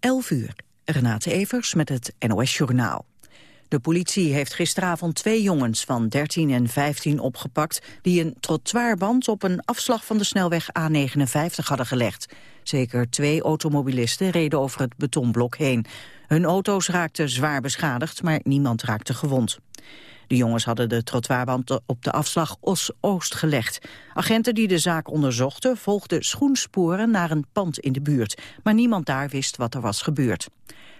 11 uur. Renate Evers met het NOS Journaal. De politie heeft gisteravond twee jongens van 13 en 15 opgepakt... die een trottoirband op een afslag van de snelweg A59 hadden gelegd. Zeker twee automobilisten reden over het betonblok heen. Hun auto's raakten zwaar beschadigd, maar niemand raakte gewond. De jongens hadden de trottoirband op de afslag Os-Oost gelegd. Agenten die de zaak onderzochten volgden schoensporen naar een pand in de buurt. Maar niemand daar wist wat er was gebeurd.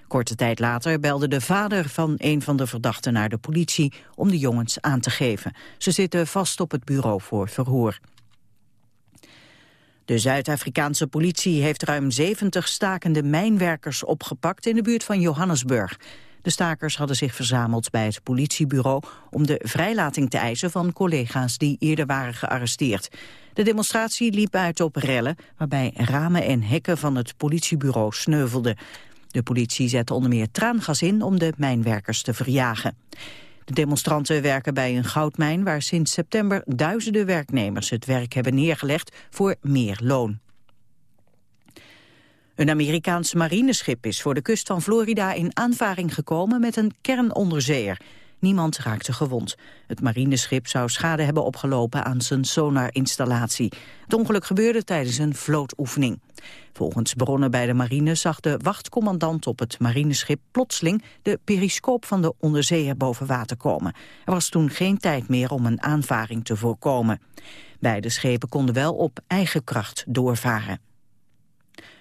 Korte tijd later belde de vader van een van de verdachten naar de politie om de jongens aan te geven. Ze zitten vast op het bureau voor verhoor. De Zuid-Afrikaanse politie heeft ruim 70 stakende mijnwerkers opgepakt in de buurt van Johannesburg. De stakers hadden zich verzameld bij het politiebureau om de vrijlating te eisen van collega's die eerder waren gearresteerd. De demonstratie liep uit op rellen waarbij ramen en hekken van het politiebureau sneuvelden. De politie zette onder meer traangas in om de mijnwerkers te verjagen. De demonstranten werken bij een goudmijn waar sinds september duizenden werknemers het werk hebben neergelegd voor meer loon. Een Amerikaans marineschip is voor de kust van Florida in aanvaring gekomen met een kernonderzeeër. Niemand raakte gewond. Het marineschip zou schade hebben opgelopen aan zijn sonarinstallatie. Het ongeluk gebeurde tijdens een vlootoefening. Volgens bronnen bij de marine zag de wachtcommandant op het marineschip plotseling de periscoop van de onderzeeër boven water komen. Er was toen geen tijd meer om een aanvaring te voorkomen. Beide schepen konden wel op eigen kracht doorvaren.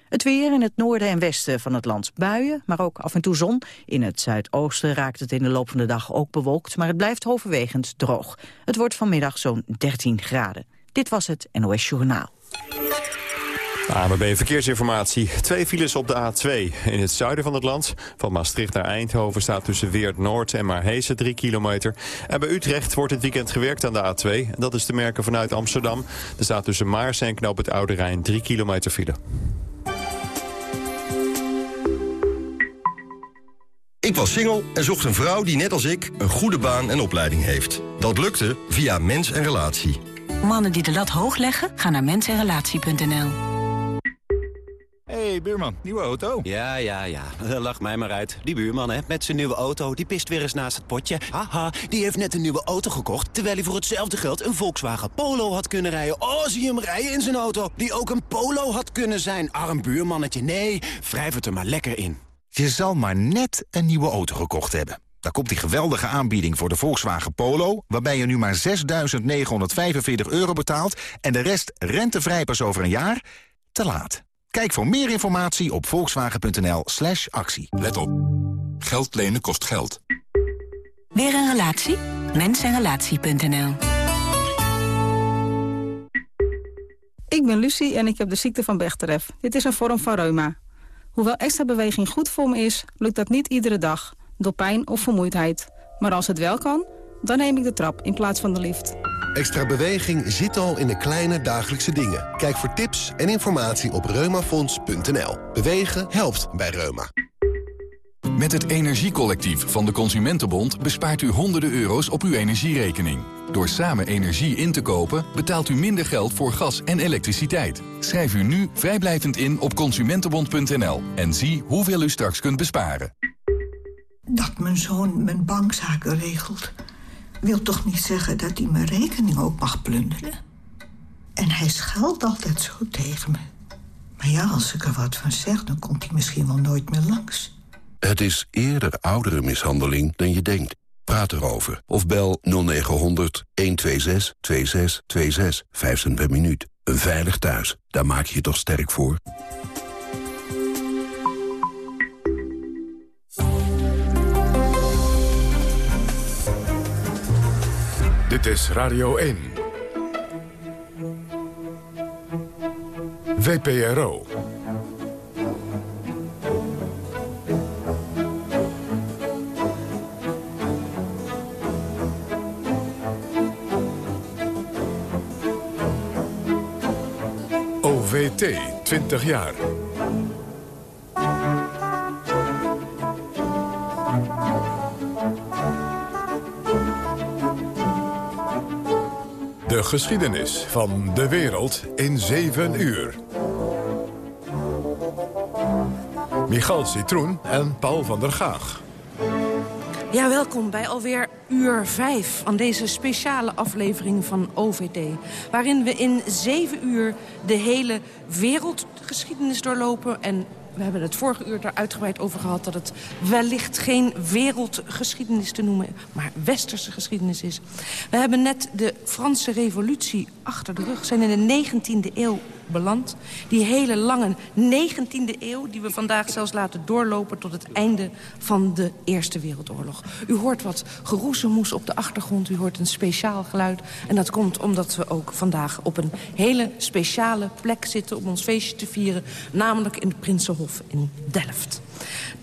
Het weer in het noorden en westen van het land buien, maar ook af en toe zon. In het zuidoosten raakt het in de loop van de dag ook bewolkt, maar het blijft overwegend droog. Het wordt vanmiddag zo'n 13 graden. Dit was het NOS Journaal. AMB Verkeersinformatie. Twee files op de A2 in het zuiden van het land. Van Maastricht naar Eindhoven staat tussen Weert Noord en Marhezen 3 kilometer. En bij Utrecht wordt het weekend gewerkt aan de A2. Dat is te merken vanuit Amsterdam. Er staat tussen Maars en Knoop het Oude Rijn 3 kilometer file. Ik was single en zocht een vrouw die net als ik een goede baan en opleiding heeft. Dat lukte via Mens en Relatie. Mannen die de lat hoog leggen, gaan naar mensenrelatie.nl. hey, buurman, nieuwe auto? Ja, ja, ja. Lach mij maar uit. Die buurman, hè, met zijn nieuwe auto, die pist weer eens naast het potje. Haha, die heeft net een nieuwe auto gekocht... terwijl hij voor hetzelfde geld een Volkswagen Polo had kunnen rijden. Oh, zie hem rijden in zijn auto, die ook een Polo had kunnen zijn. Arm buurmannetje, nee, wrijf het er maar lekker in. Je zal maar net een nieuwe auto gekocht hebben. Daar komt die geweldige aanbieding voor de Volkswagen Polo... waarbij je nu maar 6.945 euro betaalt... en de rest rentevrij pas over een jaar? Te laat. Kijk voor meer informatie op volkswagen.nl slash actie. Let op. Geld lenen kost geld. Weer een relatie? Mensenrelatie.nl Ik ben Lucie en ik heb de ziekte van Bechterew. Dit is een vorm van reuma. Hoewel extra beweging goed voor me is, lukt dat niet iedere dag, door pijn of vermoeidheid. Maar als het wel kan, dan neem ik de trap in plaats van de lift. Extra beweging zit al in de kleine dagelijkse dingen. Kijk voor tips en informatie op reumafonds.nl. Bewegen helpt bij Reuma. Met het Energiecollectief van de Consumentenbond bespaart u honderden euro's op uw energierekening. Door samen energie in te kopen betaalt u minder geld voor gas en elektriciteit. Schrijf u nu vrijblijvend in op consumentenbond.nl en zie hoeveel u straks kunt besparen. Dat mijn zoon mijn bankzaken regelt... wil toch niet zeggen dat hij mijn rekening ook mag plunderen? En hij schuilt altijd zo tegen me. Maar ja, als ik er wat van zeg, dan komt hij misschien wel nooit meer langs. Het is eerder oudere mishandeling dan je denkt. Praat erover of bel 0900 126 2626. 5 cent per minuut. Een veilig thuis, daar maak je je toch sterk voor? Dit is Radio 1. VPRO. OVT, 20 jaar. De geschiedenis van de wereld in 7 uur. Michal Citroen en Paul van der Gaag. Ja, welkom bij alweer uur 5 van deze speciale aflevering van OVT. Waarin we in zeven uur de hele wereldgeschiedenis doorlopen... en we hebben het vorige uur er uitgebreid over gehad... dat het wellicht geen wereldgeschiedenis te noemen... maar westerse geschiedenis is. We hebben net de Franse revolutie achter de rug. zijn in de 19e eeuw beland. Die hele lange 19e eeuw die we vandaag zelfs laten doorlopen... tot het einde van de Eerste Wereldoorlog. U hoort wat geroezemoes op de achtergrond. U hoort een speciaal geluid. En dat komt omdat we ook vandaag op een hele speciale plek zitten... om ons feestje te vieren, namelijk in de Prinsenhof in Delft.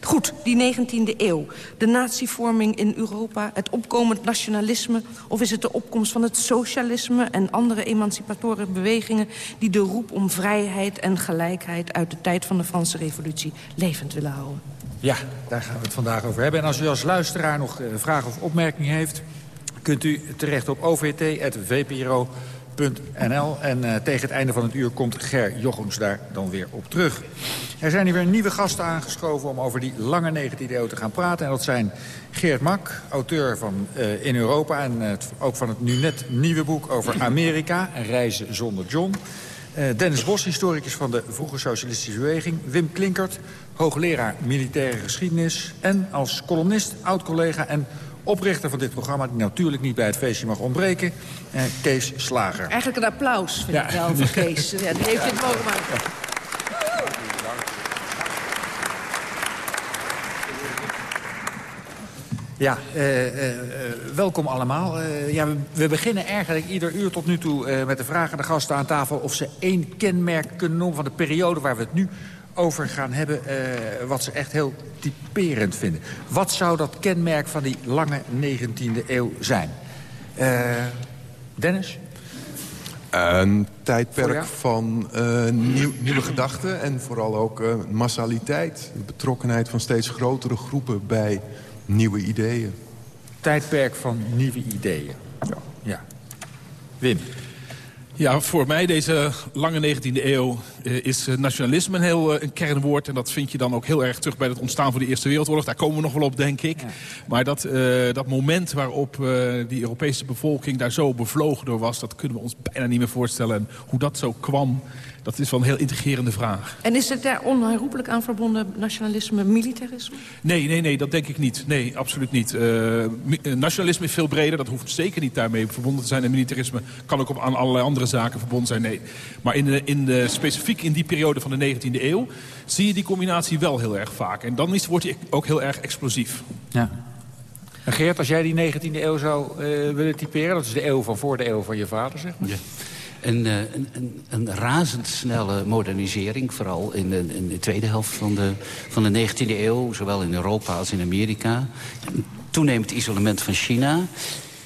Goed, die 19e eeuw. De natievorming in Europa, het opkomend nationalisme... of is het de opkomst van het socialisme en andere emancipatoren bewegingen... die de roep om vrijheid en gelijkheid uit de tijd van de Franse revolutie levend willen houden? Ja, daar gaan we het vandaag over hebben. En als u als luisteraar nog uh, vragen of opmerkingen heeft... kunt u terecht op ovt.vpro NL. En uh, tegen het einde van het uur komt Ger Jochems daar dan weer op terug. Er zijn hier weer nieuwe gasten aangeschoven om over die lange 19e eeuw te gaan praten. En dat zijn Geert Mak, auteur van uh, In Europa... en uh, ook van het nu net nieuwe boek over Amerika, Reizen zonder John... Dennis Bos, historicus van de Vroege Socialistische Beweging. Wim Klinkert, hoogleraar militaire geschiedenis. En als columnist, oud-collega en oprichter van dit programma... die natuurlijk niet bij het feestje mag ontbreken, uh, Kees Slager. Eigenlijk een applaus, vind ja. ik wel, voor Kees. Ja, die heeft dit mogen maken. Ja, uh, uh, welkom allemaal. ja, we, we, beginnen eigenlijk ieder uur tot nu toe met de vraag aan de gasten aan tafel... of ze één kenmerk kunnen noemen van de periode waar we het nu over gaan hebben... wat ze echt heel typerend vinden. Wat zou dat kenmerk van die lange 19e eeuw zijn? Dennis? Een tijdperk van uh, nieuw, nieuwe gedachten en vooral ook massaliteit. De betrokkenheid van steeds grotere groepen bij nieuwe ideeën. Tijdperk van nieuwe ideeën. Ja. ja. Wim? Ja, voor mij deze lange 19e eeuw uh, is nationalisme een heel uh, een kernwoord. En dat vind je dan ook heel erg terug bij het ontstaan van de Eerste Wereldoorlog. Daar komen we nog wel op, denk ik. Ja. Maar dat, uh, dat moment waarop die Europese bevolking daar zo bevlogen door was... dat kunnen we ons bijna niet meer voorstellen. En hoe dat zo kwam, dat is wel een heel integrerende vraag. En is het daar onherroepelijk aan verbonden nationalisme, militarisme? Nee, nee, nee, dat denk ik niet. Nee, absoluut niet. Uh, nationalisme is veel breder, dat hoeft zeker niet daarmee verbonden te zijn. En militarisme kan ook op aan allerlei andere zaken verbonden zijn. Nee. Maar in de, in de, specifiek in die periode van de 19e eeuw zie je die combinatie wel heel erg vaak. En dan is, wordt die ook heel erg explosief. Ja. En Geert, als jij die 19e eeuw zou uh, willen typeren... dat is de eeuw van voor de eeuw van je vader, zeg maar. Ja. Een, een, een, een, razendsnelle modernisering. Vooral in de, in de, tweede helft van de, van de 19e eeuw. Zowel in Europa als in Amerika. Toenemend isolement van China.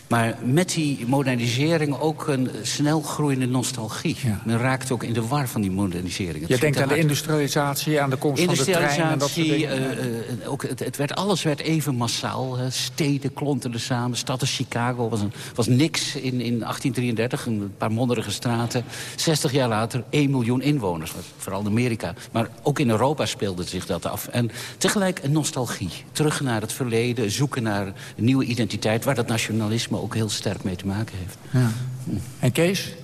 Maar met die modernisering ook een snel groeiende nostalgie. Ja. Men raakt ook in de war van die modernisering. Het Je denkt aan de industrialisatie, aan de komst van de trein en dat soort dingen. Uh, uh, ook het, het, werd, alles werd even massaal. Hè. Steden klonterden samen. Stad als Chicago was, een, was niks in, in 1833. Een paar modderige straten. 60 jaar later 1 miljoen inwoners. Vooral in Amerika. Maar ook in Europa speelde zich dat af. En tegelijk een nostalgie. Terug naar het verleden. Zoeken naar een nieuwe identiteit. Waar dat nationalisme ook heel sterk mee te maken heeft. Ja. En Kees?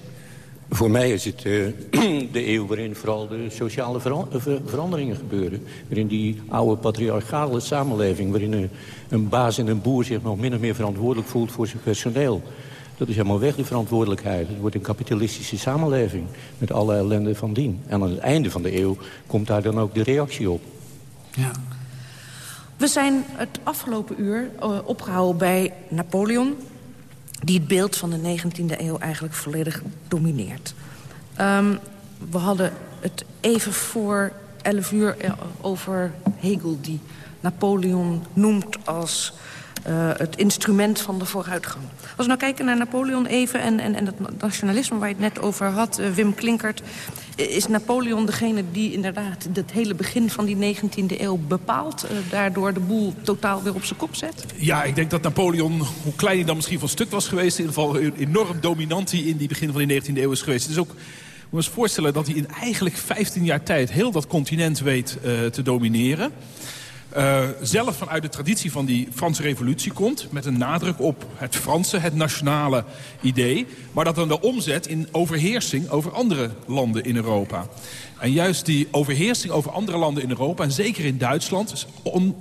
Voor mij is het uh, de eeuw waarin vooral de sociale vera veranderingen gebeuren. Waarin die oude patriarchale samenleving... waarin een, een, baas en een boer zich nog min of meer verantwoordelijk voelt voor zijn personeel. Dat is helemaal weg, de verantwoordelijkheid. Het wordt een kapitalistische samenleving met alle ellende van dien. En aan het einde van de eeuw komt daar dan ook de reactie op. Ja. We zijn het afgelopen uur uh, opgehouden bij Napoleon die het beeld van de 19e eeuw eigenlijk volledig domineert. Um, we hadden het even voor 11 uur over Hegel... die Napoleon noemt als het instrument van de vooruitgang. Als we nou kijken naar Napoleon even en, en, en het nationalisme waar je het net over had... Uh, Wim Klinkert, is Napoleon degene die inderdaad het hele begin van die 19e eeuw bepaalt... Uh, daardoor de boel totaal weer op zijn kop zet? Ja, ik denk dat Napoleon, hoe klein hij dan misschien van stuk was geweest... in ieder geval enorm dominant in die begin van die 19e eeuw is geweest. Het is ook je eens voorstellen dat hij in eigenlijk 15 jaar tijd... heel dat continent weet uh, te domineren. Uh, zelf vanuit de traditie van die Franse revolutie komt... met een nadruk op het Franse, het nationale idee... maar dat dan de omzet in overheersing over andere landen in Europa. En juist die overheersing over andere landen in Europa... en zeker in Duitsland, is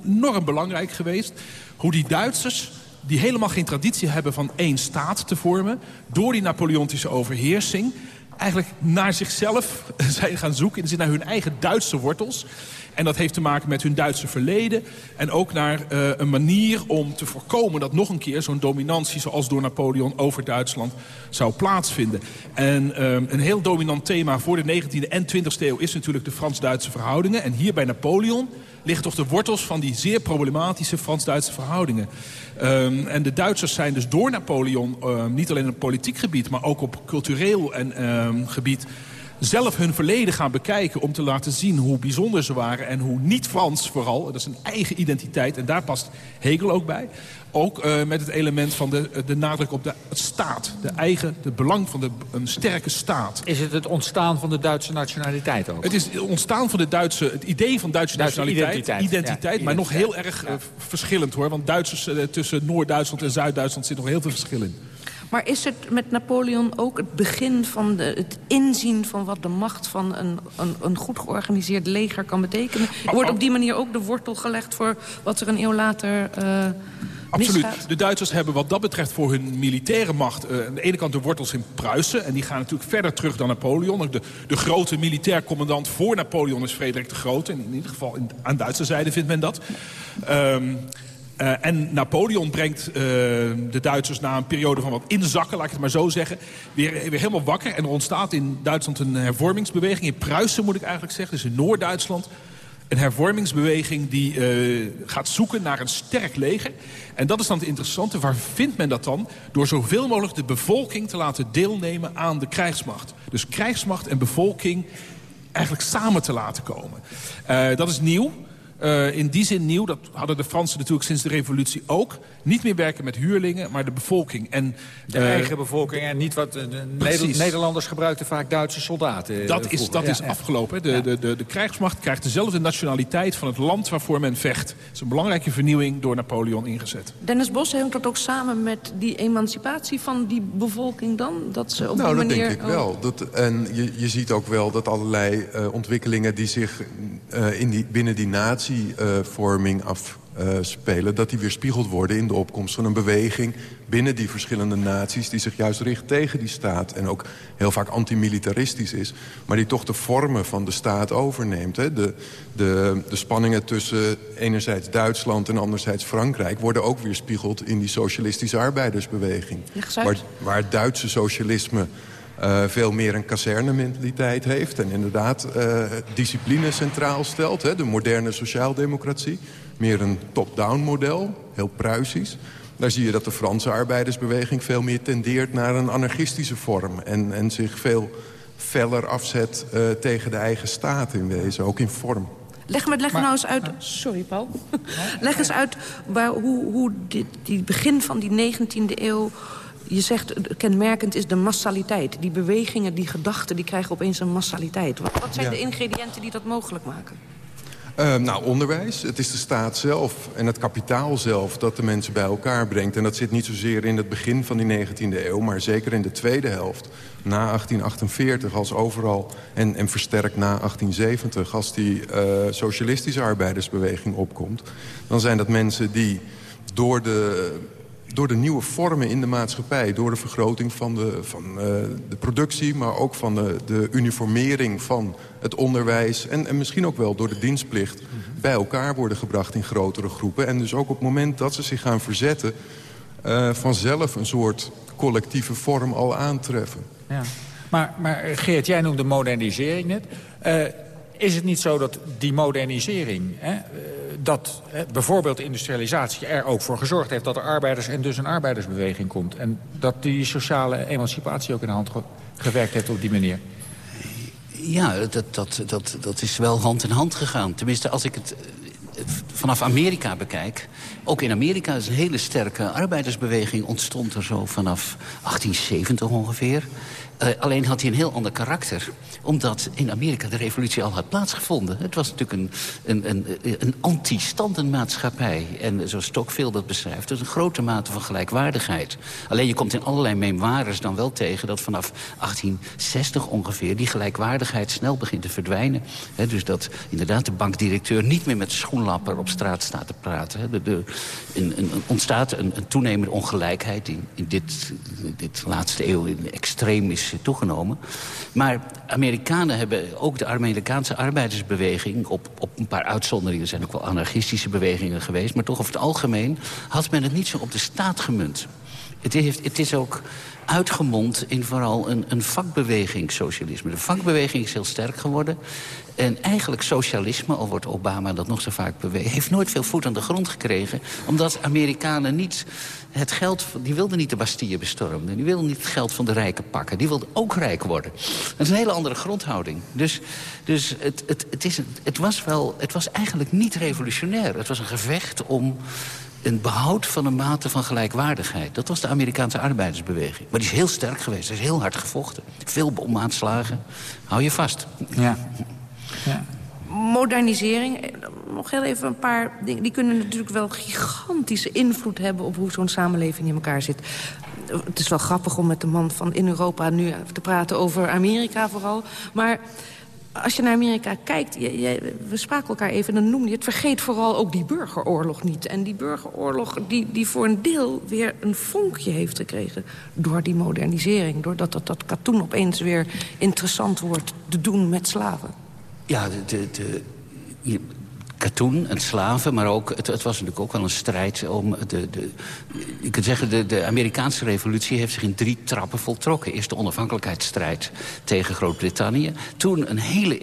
enorm belangrijk geweest... hoe die Duitsers die helemaal geen traditie hebben van één staat te vormen... door die Napoleontische overheersing eigenlijk naar zichzelf zijn gaan zoeken... in de zin naar hun eigen Duitse wortels... En dat heeft te maken met hun Duitse verleden. En ook naar uh, een manier om te voorkomen dat nog een keer zo'n dominantie... zoals door Napoleon over Duitsland zou plaatsvinden. En uh, een heel dominant thema voor de 19e en 20e eeuw... is natuurlijk de Frans-Duitse verhoudingen. En hier bij Napoleon liggen toch de wortels van die zeer problematische Frans-Duitse verhoudingen. Um, en de Duitsers zijn dus door Napoleon, uh, niet alleen op politiek gebied... maar ook op cultureel en, gebied zelf hun verleden gaan bekijken... om te laten zien hoe bijzonder ze waren en hoe niet-Frans vooral. Dat is een eigen identiteit en daar past Hegel ook bij. Ook uh, met het element van de, de nadruk op de staat. De eigen, het belang van de, een sterke staat. Is het het ontstaan van de Duitse nationaliteit ook? Het is het ontstaan van de Duitse, het idee van Duitse, Duitse nationaliteit. Identiteit, identiteit ja, maar nog heel erg ja. uh, verschillend hoor. Want Duitsers, uh, tussen Noord-Duitsland en Zuid-Duitsland zit nog heel veel verschil in. Maar is het met Napoleon ook het begin van de, het inzien van wat de macht van een, een, een goed georganiseerd leger kan betekenen? Wordt op die manier ook de wortel gelegd voor wat er een eeuw later... Uh, Absoluut. De Duitsers hebben wat dat betreft voor hun militaire macht... Uh, aan de ene kant de wortels in Pruisen. En die gaan natuurlijk verder terug dan Napoleon. De, de grote militair commandant voor Napoleon is Frederik de Grote. In, in ieder geval in, aan Duitse zijde vindt men dat. Um, Uh, en Napoleon brengt uh, de Duitsers na een periode van wat inzakken, laat ik het maar zo zeggen, weer, weer helemaal wakker. En er ontstaat in Duitsland een hervormingsbeweging. In Pruisen moet ik eigenlijk zeggen, dus in Noord-Duitsland. Een hervormingsbeweging die uh, gaat zoeken naar een sterk leger. En dat is dan het interessante. Waar vindt men dat dan? Door zoveel mogelijk de bevolking te laten deelnemen aan de krijgsmacht. Dus krijgsmacht en bevolking eigenlijk samen te laten komen. dat is nieuw. Uh, in die zin nieuw, dat hadden de Fransen natuurlijk sinds de revolutie ook. Niet meer werken met huurlingen, maar de bevolking. En, de uh, eigen bevolking en niet wat... De Neder Nederlanders gebruikten vaak Duitse soldaten. Dat is, dat ja, is ja. afgelopen. De, ja. de, de, de krijgsmacht krijgt dezelfde nationaliteit van het land waarvoor men vecht. Dat is een belangrijke vernieuwing door Napoleon ingezet. Dennis Bos, hangt dat ook samen met die emancipatie van die bevolking dan? Dat ze op nou, die dat manier... denk ik wel. Dat, en je, je ziet ook wel dat allerlei uh, ontwikkelingen die zich in die, binnen die natie vorming afspelen... Uh, dat die weerspiegeld worden in de opkomst van een beweging... binnen die verschillende naties die zich juist richt tegen die staat... en ook heel vaak antimilitaristisch is... maar die toch de vormen van de staat overneemt. Hè. De, de, de spanningen tussen enerzijds Duitsland en anderzijds Frankrijk... worden ook weerspiegeld in die socialistische arbeidersbeweging. Waar, waar het Duitse socialisme... Uh, veel meer een kazernementaliteit heeft... en inderdaad uh, discipline centraal stelt, hè, de moderne sociaaldemocratie. Meer een top-down model, heel Pruisisch. Daar zie je dat de Franse arbeidersbeweging veel meer tendeert... naar een anarchistische vorm en, en zich veel feller afzet uh, tegen de eigen staat in wezen, ook in vorm. Leg, me, leg maar, nou eens uit... Sorry, Paul. leg eens uit waar, hoe, hoe dit, die begin van die 19e eeuw je zegt, kenmerkend is de massaliteit. Die bewegingen, die gedachten, die krijgen opeens een massaliteit. Wat, wat zijn ja. de ingrediënten die dat mogelijk maken? Uh, nou, onderwijs. Het is de staat zelf en het kapitaal zelf dat de mensen bij elkaar brengt. En dat zit niet zozeer in het begin van die 19e eeuw... maar zeker in de tweede helft, na 1848, als overal... en, en versterkt na 1870, als die uh, socialistische arbeidersbeweging opkomt... dan zijn dat mensen die door de door de nieuwe vormen in de maatschappij... door de vergroting van de, van, uh, de productie... maar ook van de, de uniformering van het onderwijs... En, en misschien ook wel door de dienstplicht... Bij elkaar worden gebracht in grotere groepen. En dus ook op het moment dat ze zich gaan verzetten... Uh, vanzelf een soort collectieve vorm al aantreffen. Ja. Maar, maar Geert, jij noemde modernisering net. Uh, is het niet zo dat die modernisering... Hè, dat hè, bijvoorbeeld industrialisatie er ook voor gezorgd heeft... dat er arbeiders en dus een arbeidersbeweging komt. En dat die sociale emancipatie ook in de hand ge gewerkt heeft op die manier. Ja, dat, dat, dat, dat is wel hand in hand gegaan. Tenminste, als ik het vanaf Amerika bekijk... ook in Amerika is een hele sterke arbeidersbeweging ontstond er zo vanaf 1870 ongeveer. Uh, alleen had hij een heel ander karakter. Omdat in Amerika de revolutie al had plaatsgevonden. Het was natuurlijk een, een, een, een anti-standenmaatschappij. En zoals Stockville dat beschrijft, dus een grote mate van gelijkwaardigheid. Alleen je komt in allerlei memoires dan wel tegen... dat vanaf 1860 ongeveer die gelijkwaardigheid snel begint te verdwijnen. dus dat inderdaad de bankdirecteur niet meer met de schoenlapper op straat staat te praten. De, de, een, ontstaat een, toenemende ongelijkheid die in dit, dit laatste eeuw in extreem is toegenomen. Maar Amerikanen hebben ook de Amerikaanse arbeidersbeweging... op, op een paar uitzonderingen zijn ook wel anarchistische bewegingen geweest... maar toch over het algemeen had men het niet zo op de staat gemunt. Het, heeft, het is ook uitgemond in vooral een, een vakbeweging socialisme. De vakbeweging is heel sterk geworden. En eigenlijk socialisme, al wordt Obama dat nog zo vaak bewezen... heeft nooit veel voet aan de grond gekregen. Omdat Amerikanen niet het geld... die wilden niet de Bastille bestormen. Die wilden niet het geld van de rijken pakken. Die wilden ook rijk worden. Dat is een hele andere grondhouding. Dus, dus het, het, het, is, het, was wel, het was eigenlijk niet revolutionair. Het was een gevecht om een behoud van een mate van gelijkwaardigheid. Dat was de Amerikaanse arbeidersbeweging. Maar die is heel sterk geweest. Er is heel hard gevochten. Veel bomaanslagen. Hou je vast. Ja. ja. Modernisering, eh, nog heel even een paar dingen. Die kunnen natuurlijk wel gigantische invloed hebben... op hoe zo'n samenleving in elkaar zit. Het is wel grappig om met de man van in Europa nu te praten over Amerika vooral. Maar als je naar Amerika kijkt, je, we spraken elkaar even en dan noemde je het... vergeet vooral ook die burgeroorlog niet. En die burgeroorlog die, die voor een deel weer een vonkje heeft gekregen... door die modernisering, doordat dat, dat katoen opeens weer interessant wordt... te doen met slaven. Ja, de, de, de katoen en slaven, maar ook, het, het, was natuurlijk ook wel een strijd om... De, de, je kunt zeggen, de, de Amerikaanse revolutie heeft zich in drie trappen voltrokken. Eerst de onafhankelijkheidsstrijd tegen Groot-Brittannië. Toen een hele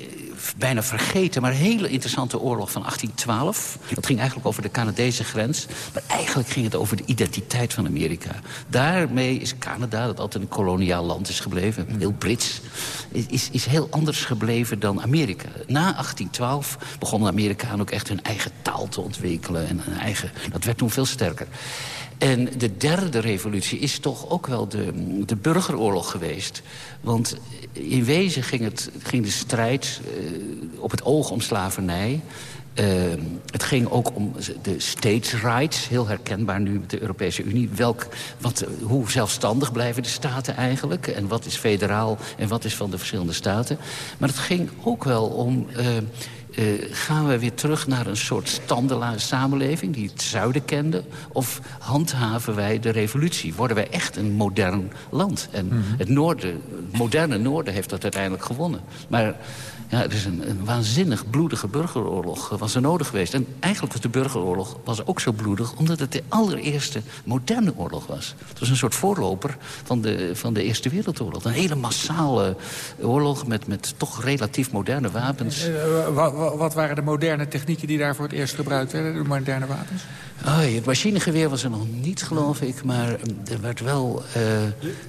bijna vergeten, maar hele interessante oorlog van 1812. Dat ging eigenlijk over de Canadese grens. Maar eigenlijk ging het over de identiteit van Amerika. Daarmee is Canada, dat altijd een koloniaal land is gebleven... heel Brits, is, is heel anders gebleven dan Amerika. Na 1812 begonnen de Amerikanen ook echt hun eigen taal te ontwikkelen. En een eigen, dat werd toen veel sterker. En de derde revolutie is toch ook wel de, de burgeroorlog geweest. Want in wezen ging, het, ging de strijd uh, op het oog om slavernij. Uh, het ging ook om de states rights, heel herkenbaar nu met de Europese Unie. Welk, wat, hoe zelfstandig blijven de staten eigenlijk? En wat is federaal en wat is van de verschillende staten? Maar het ging ook wel om... Uh, uh, gaan we weer terug naar een soort standela samenleving... die het zuiden kende? Of handhaven wij de revolutie? Worden wij echt een modern land? En mm -hmm. het, noorden, het moderne noorden heeft dat uiteindelijk gewonnen. Maar ja, het is een, een waanzinnig bloedige burgeroorlog was er nodig geweest. En eigenlijk was de burgeroorlog was ook zo bloedig... omdat het de allereerste moderne oorlog was. Het was een soort voorloper van de, van de Eerste Wereldoorlog. Een hele massale oorlog met, met toch relatief moderne wapens. Uh, wat waren de moderne technieken die daar voor het eerst gebruikt werden? De moderne wapens? Oh, het machinegeweer was er nog niet, geloof ik. Maar er werd wel... Uh...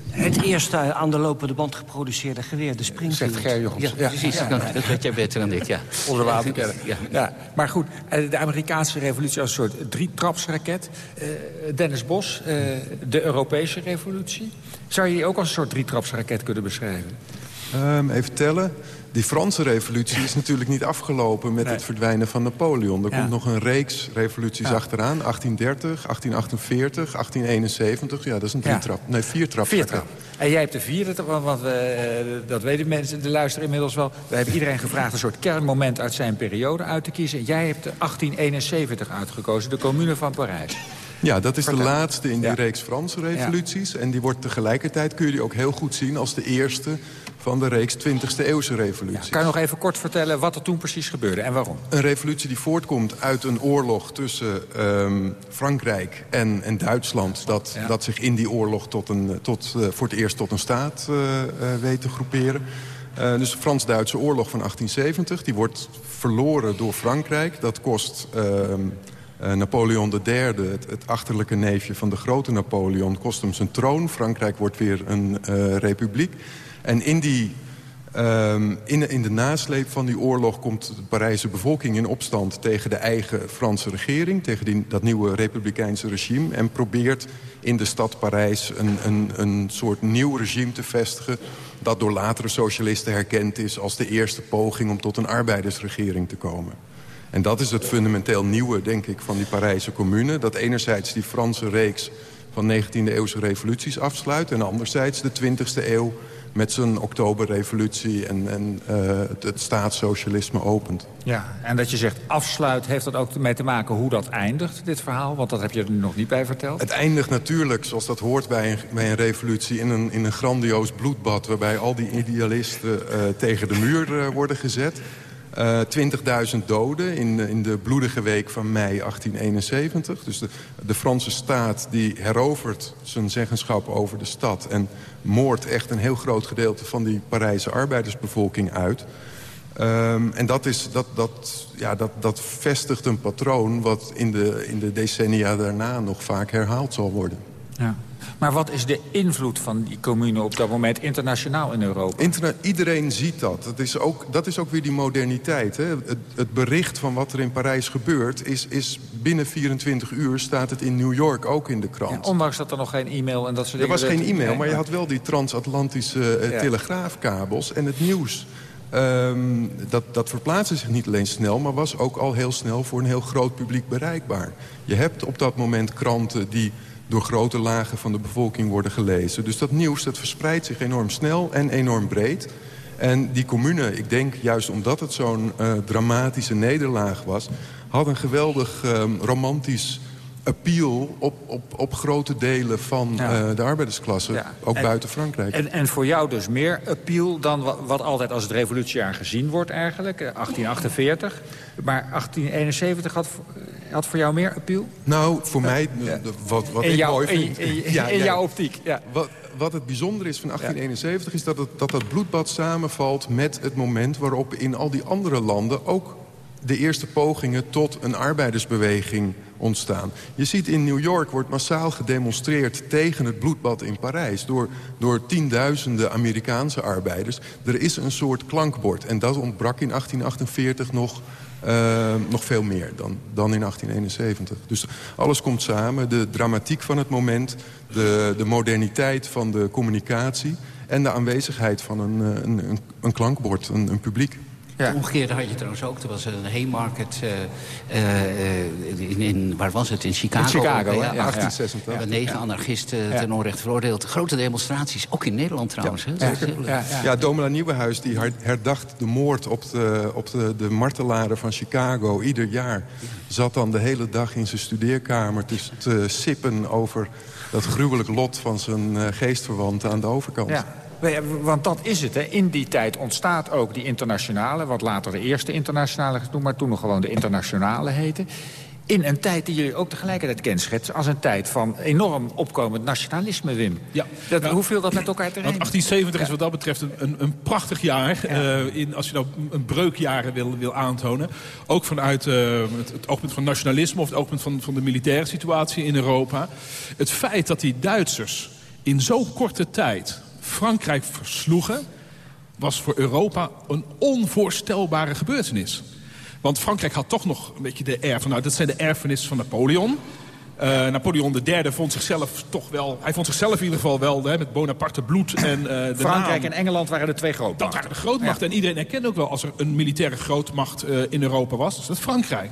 Het eerste aan de lopende band geproduceerde geweer, de Springfield. Zegt Ger. Ja, ja, precies. Ja, ja. Dat weet jij beter dan ik, ja. Onze wapenkenner. Ja. ja. Maar goed, de Amerikaanse revolutie als een soort drietrapsraket. Uh, Dennis Bos, uh, de Europese revolutie. Zou je die ook als een soort drietrapsraket kunnen beschrijven? Um, even tellen. Die Franse revolutie is natuurlijk niet afgelopen met nee. het verdwijnen van Napoleon. Er ja. komt nog een reeks revoluties ja. achteraan. 1830, 1848, 1871. Ja, dat is een drietrap. Ja. Nee, vier trap. Vier trap. En jij hebt de vierde, want we, dat weten mensen, de luisteren inmiddels wel. We hebben iedereen gevraagd een soort kernmoment uit zijn periode uit te kiezen. Jij hebt de 1871 uitgekozen, de Commune van Parijs. Ja, dat is de laatste in die ja. reeks Franse revoluties. En die wordt tegelijkertijd, kun je die ook heel goed zien... als de eerste van de reeks 20e eeuwse revoluties. Ja, kan je nog even kort vertellen wat er toen precies gebeurde en waarom? Een revolutie die voortkomt uit een oorlog tussen um, Frankrijk en, en Duitsland... Dat, ja. dat zich in die oorlog tot een, tot, uh, voor het eerst tot een staat uh, uh, weet te groeperen. Uh, dus de Frans-Duitse oorlog van 1870. Die wordt verloren door Frankrijk. Dat kost... Uh, uh, Napoleon III, het, het, achterlijke neefje van de grote Napoleon... kost hem zijn troon. Frankrijk wordt weer een uh, republiek. En in die Um, in, de nasleep van die oorlog komt de Parijse bevolking in opstand... tegen de eigen Franse regering, tegen dat nieuwe republikeinse regime... en probeert in de stad Parijs een, een, een soort nieuw regime te vestigen... dat door latere socialisten herkend is als de eerste poging... om tot een arbeidersregering te komen. En dat is het fundamenteel nieuwe, denk ik, van die Parijse commune. Dat enerzijds die Franse reeks van 19e-eeuwse revoluties afsluit... en anderzijds de 20e eeuw met zijn oktoberrevolutie en, en uh, het, het staatssocialisme opent. Ja, en dat je zegt afsluit, heeft dat ook mee te maken hoe dat eindigt, dit verhaal? Want dat heb je er nog niet bij verteld. Het eindigt natuurlijk, zoals dat hoort bij een, bij een revolutie... in een, in een grandioos bloedbad waarbij al die idealisten uh, tegen de muur uh, worden gezet. Uh, 20.000 doden in, in de bloedige week van mei 1871. Dus de, de Franse staat die herovert zijn zeggenschap over de stad... en moordt echt een heel groot gedeelte van die Parijse arbeidersbevolking uit... Um, en dat, is, dat, dat, ja, dat, dat vestigt een patroon wat in de, in de decennia daarna nog vaak herhaald zal worden. Ja. Maar wat is de invloed van die commune op dat moment internationaal in Europa? Interna iedereen ziet dat. Dat is ook, dat is ook weer die moderniteit. Hè? Het, het, bericht van wat er in Parijs gebeurt... Is, is binnen 24 uur staat het in New York ook in de krant. Ja, ondanks dat er nog geen e-mail en dat soort dingen... Er was geen e-mail, maar je had wel die transatlantische uh, ja. telegraafkabels en het nieuws. Um, dat, dat verplaatste zich niet alleen snel, maar was ook al heel snel voor een heel groot publiek bereikbaar. Je hebt op dat moment kranten die door grote lagen van de bevolking worden gelezen. Dus dat nieuws dat verspreidt zich enorm snel en enorm breed. En die commune, ik denk juist omdat het zo'n uh, dramatische nederlaag was... had een geweldig um, romantisch appeal op, op, op grote delen van ja. uh, de arbeidersklasse, ja. ook en, buiten Frankrijk. En, en voor jou dus meer appeal dan wat, wat altijd als het revolutiejaar gezien wordt eigenlijk, 1848. Maar 1871 had, had voor jou meer appeal? Nou, voor mij, ja. wat, wat in ik jou, mooi vind... In, in, in jouw optiek, ja. Wat, wat het bijzondere is van 1871 is dat het, dat dat bloedbad samenvalt met het moment waarop in al die andere landen ook de eerste pogingen tot een arbeidersbeweging ontstaan. Je ziet in New York wordt massaal gedemonstreerd tegen het bloedbad in Parijs... door, door tienduizenden Amerikaanse arbeiders. Er is een soort klankbord en dat ontbrak in 1848 nog... Uh, nog veel meer dan, dan in 1871. Dus alles komt samen. De dramatiek van het moment, de, de moderniteit van de communicatie... en de aanwezigheid van een, een, een, een klankbord, een, een publiek. Ja. Het omgekeerde had je trouwens ook. Er was een Haymarket uh, uh, in, in, waar was het? In Chicago. In Chicago, ja, ja, 1886. Waar negen anarchisten ten onrechte veroordeeld. Grote demonstraties, ook in Nederland trouwens. Hè? Ja, ja, ja. Domela Nieuwenhuis die herdacht de moord op, de, op de, de martelaren van Chicago ieder jaar. Zat dan de hele dag in zijn studeerkamer te, te sippen over dat gruwelijk lot van zijn geestverwanten aan de overkant. Ja. Want dat is het. Hè. In die tijd ontstaat ook die internationale... wat later de eerste internationale genoemd... maar toen nog gewoon de internationale heette. In een tijd die jullie ook tegelijkertijd kenschetsen... als een tijd van enorm opkomend nationalisme, Wim. Ja. Dat, nou, hoe viel dat met elkaar te Want 1870 ja. is wat dat betreft een, een, een prachtig jaar. Ja. Uh, in, als je nou een breukjaren wil, wil aantonen. Ook vanuit uh, het, het oogpunt van nationalisme... of het oogpunt van, van de militaire situatie in Europa. Het feit dat die Duitsers in zo'n korte tijd Frankrijk versloegen... was voor Europa een onvoorstelbare gebeurtenis. Want Frankrijk had toch nog een beetje de van... nou, dat zijn de erfenissen van Napoleon. Uh, Napoleon III vond zichzelf toch wel... hij vond zichzelf in ieder geval wel hè, met Bonaparte bloed en uh, de Frankrijk naam. en Engeland waren de twee grootmachten. Dat waren de grootmachten. Ja. En iedereen erkende ook wel als er een militaire grootmacht uh, in Europa was. Dus dat is Frankrijk.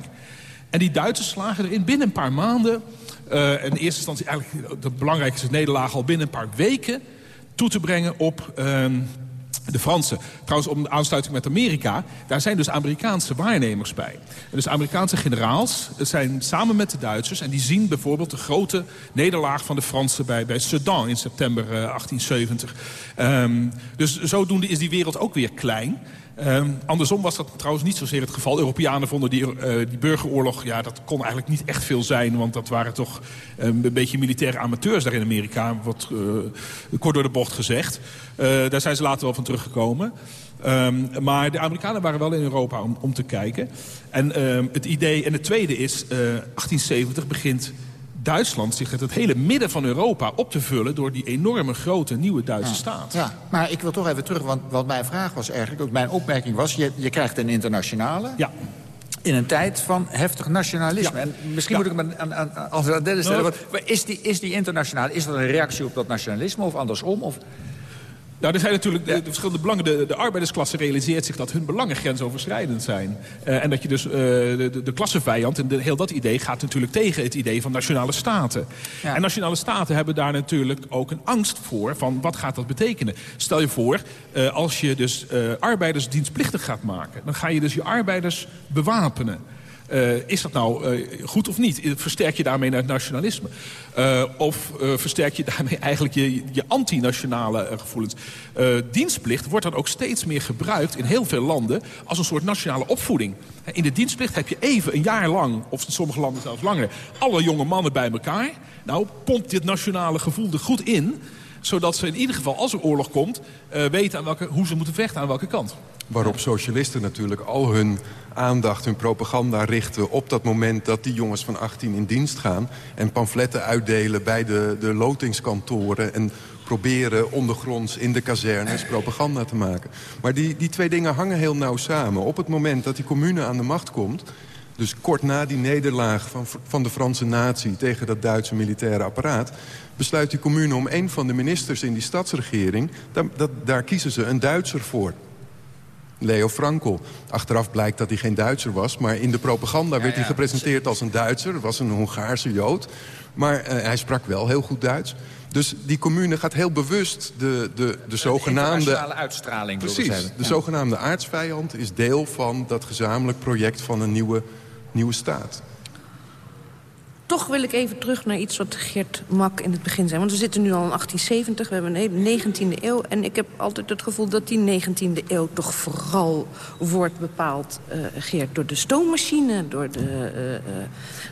En die Duitsers slagen erin binnen een paar maanden... In eerste instantie eigenlijk de belangrijkste nederlaag al binnen een paar weken toe te brengen op uh, de Fransen. Trouwens, om de aansluiting met Amerika, daar zijn dus Amerikaanse waarnemers bij. Dus Amerikaanse generaals zijn samen met de Duitsers... en die zien bijvoorbeeld de grote nederlaag van de Fransen bij, bij Sedan in september uh, 1870. Um, dus zodoende is die wereld ook weer klein... Um, andersom was dat trouwens niet zozeer het geval. Europeanen vonden die, uh, die burgeroorlog, ja, dat kon eigenlijk niet echt veel zijn. Want dat waren toch um, een beetje militaire amateurs daar in Amerika. Wat uh, kort door de bocht gezegd. Uh, daar zijn ze later wel van teruggekomen. Um, maar de Amerikanen waren wel in Europa om, om te kijken. En het idee, en het tweede is, 1870 begint Duitsland zich het, het hele midden van Europa op te vullen... door die enorme grote nieuwe Duitse staat. Ja, maar ik wil toch even terug, want wat mijn vraag was eigenlijk... ook mijn opmerking was, je, je krijgt een internationale... Ja in een tijd van heftig nationalisme. En misschien moet ik me aan, aan, als Dennis stellen... Nou, is, die, is die internationale, is dat een reactie op dat nationalisme of andersom? Of... Nou, er zijn natuurlijk de, de verschillende belangen. De, de, arbeidersklasse realiseert zich dat hun belangen grensoverschrijdend zijn. Uh, en dat je dus uh, de, de klassevijand, en de, heel dat idee gaat natuurlijk tegen het idee van nationale staten. Ja. En nationale staten hebben daar natuurlijk ook een angst voor van wat gaat dat betekenen. Stel je voor, uh, als je dus arbeiders dienstplichtig gaat maken, dan ga je dus je arbeiders bewapenen. Uh, is dat nou uh, goed of niet? Versterk je daarmee het nationalisme? Uh, of versterk je daarmee eigenlijk je, je antinationale gevoelens? dienstplicht wordt dan ook steeds meer gebruikt in heel veel landen... als een soort nationale opvoeding. In de dienstplicht heb je even een jaar lang, of in sommige landen zelfs langer... alle jonge mannen bij elkaar. Nou, pompt dit nationale gevoel er goed in zodat ze in ieder geval, als er oorlog komt... Weten aan welke, hoe ze moeten vechten, aan welke kant. Waarop socialisten natuurlijk al hun aandacht, hun propaganda richten... op dat moment dat die jongens van 18 in dienst gaan... en pamfletten uitdelen bij de, de lotingskantoren... en proberen ondergronds in de kazernes propaganda te maken. Maar die, die twee dingen hangen heel nauw samen. Op het moment dat die commune aan de macht komt... dus kort na die nederlaag van, van de Franse natie... tegen dat Duitse militaire apparaat besluit die commune om een van de ministers in die stadsregering... daar, daar kiezen ze een Duitser voor. Leo Frankel. Achteraf blijkt dat hij geen Duitser was. Maar in de propaganda ja, werd hij gepresenteerd als een Duitser. Was een Hongaarse Jood. Maar uh, hij sprak wel heel goed Duits. Dus die commune gaat heel bewust de, de, de zogenaamde... uitstraling. Precies. De zogenaamde aardsvijand is deel van dat gezamenlijk project van een nieuwe, nieuwe staat. Toch wil ik even terug naar iets wat Gert Mak in het begin zei. Want we zitten nu al in 1870, we hebben een hele 19e eeuw. En ik heb altijd het gevoel dat die 19e eeuw toch vooral wordt bepaald... Uh, Geert, door de stoommachine, door de, uh, uh,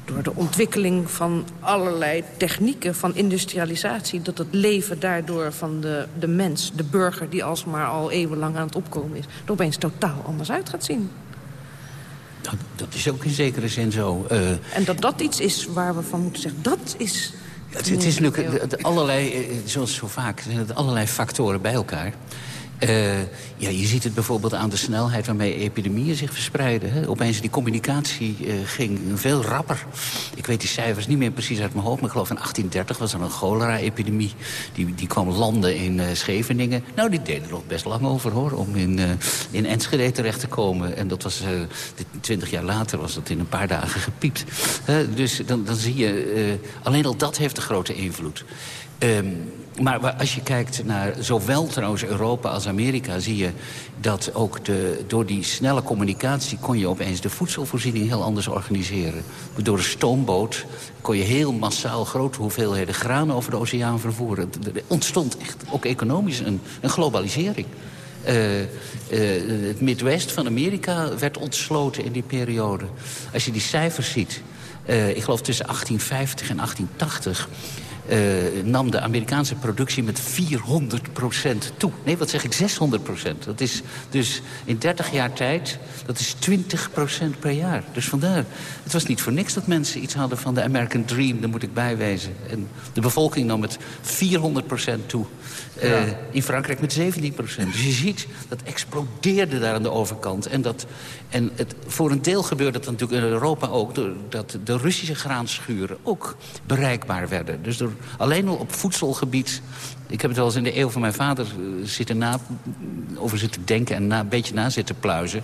door de ontwikkeling van allerlei technieken... van industrialisatie, dat het leven daardoor van de, de mens, de burger... die alsmaar al eeuwenlang aan het opkomen is, er opeens totaal anders uit gaat zien. Dat, dat, is ook in zekere zin zo. Uh, en dat dat iets is waar we van moeten zeggen, dat is... Het, het is natuurlijk allerlei, zoals zo vaak, zijn het allerlei factoren bij elkaar. Uh, ja, je ziet het bijvoorbeeld aan de snelheid waarmee epidemieën zich verspreiden. Hè. Opeens die communicatie uh, ging veel rapper. Ik weet die cijfers niet meer precies uit mijn hoofd... maar ik geloof in 1830 was er een cholera-epidemie. Die, die kwam landen in uh, Scheveningen. Nou, die deden er nog best lang over, hoor... om in, in Enschede terecht te komen. En dat was twintig jaar later was dat in een paar dagen gepiept. dus dan, dan zie je... alleen al dat heeft een grote invloed. Um, maar als je kijkt naar zowel trouwens Europa als Amerika... zie je dat ook de, door die snelle communicatie... kon je opeens de voedselvoorziening heel anders organiseren. Door een stoomboot kon je heel massaal grote hoeveelheden graan over de oceaan vervoeren. Er ontstond echt ook economisch een, een globalisering. Uh, uh, het Midwest van Amerika werd ontsloten in die periode. Als je die cijfers ziet... Uh, ik geloof tussen 1850 en 1880 uh, nam de Amerikaanse productie met 400% toe. Nee, wat zeg ik? 600% Dat is dus in 30 jaar tijd, dat is 20% per jaar. Dus vandaar, het was niet voor niks dat mensen iets hadden van de American Dream. Daar moet ik bijwezen. En de bevolking nam met 400% toe. Uh, ja. In Frankrijk met 17% Dus je ziet, dat explodeerde daar aan de overkant. En, dat, en het, voor een deel gebeurde dat natuurlijk in Europa ook... dat de Russische graanschuren ook bereikbaar werden. Dus door alleen al op voedselgebied... Ik heb het wel eens in de eeuw van mijn vader eh, zitten over zitten denken... en een beetje na zitten pluizen.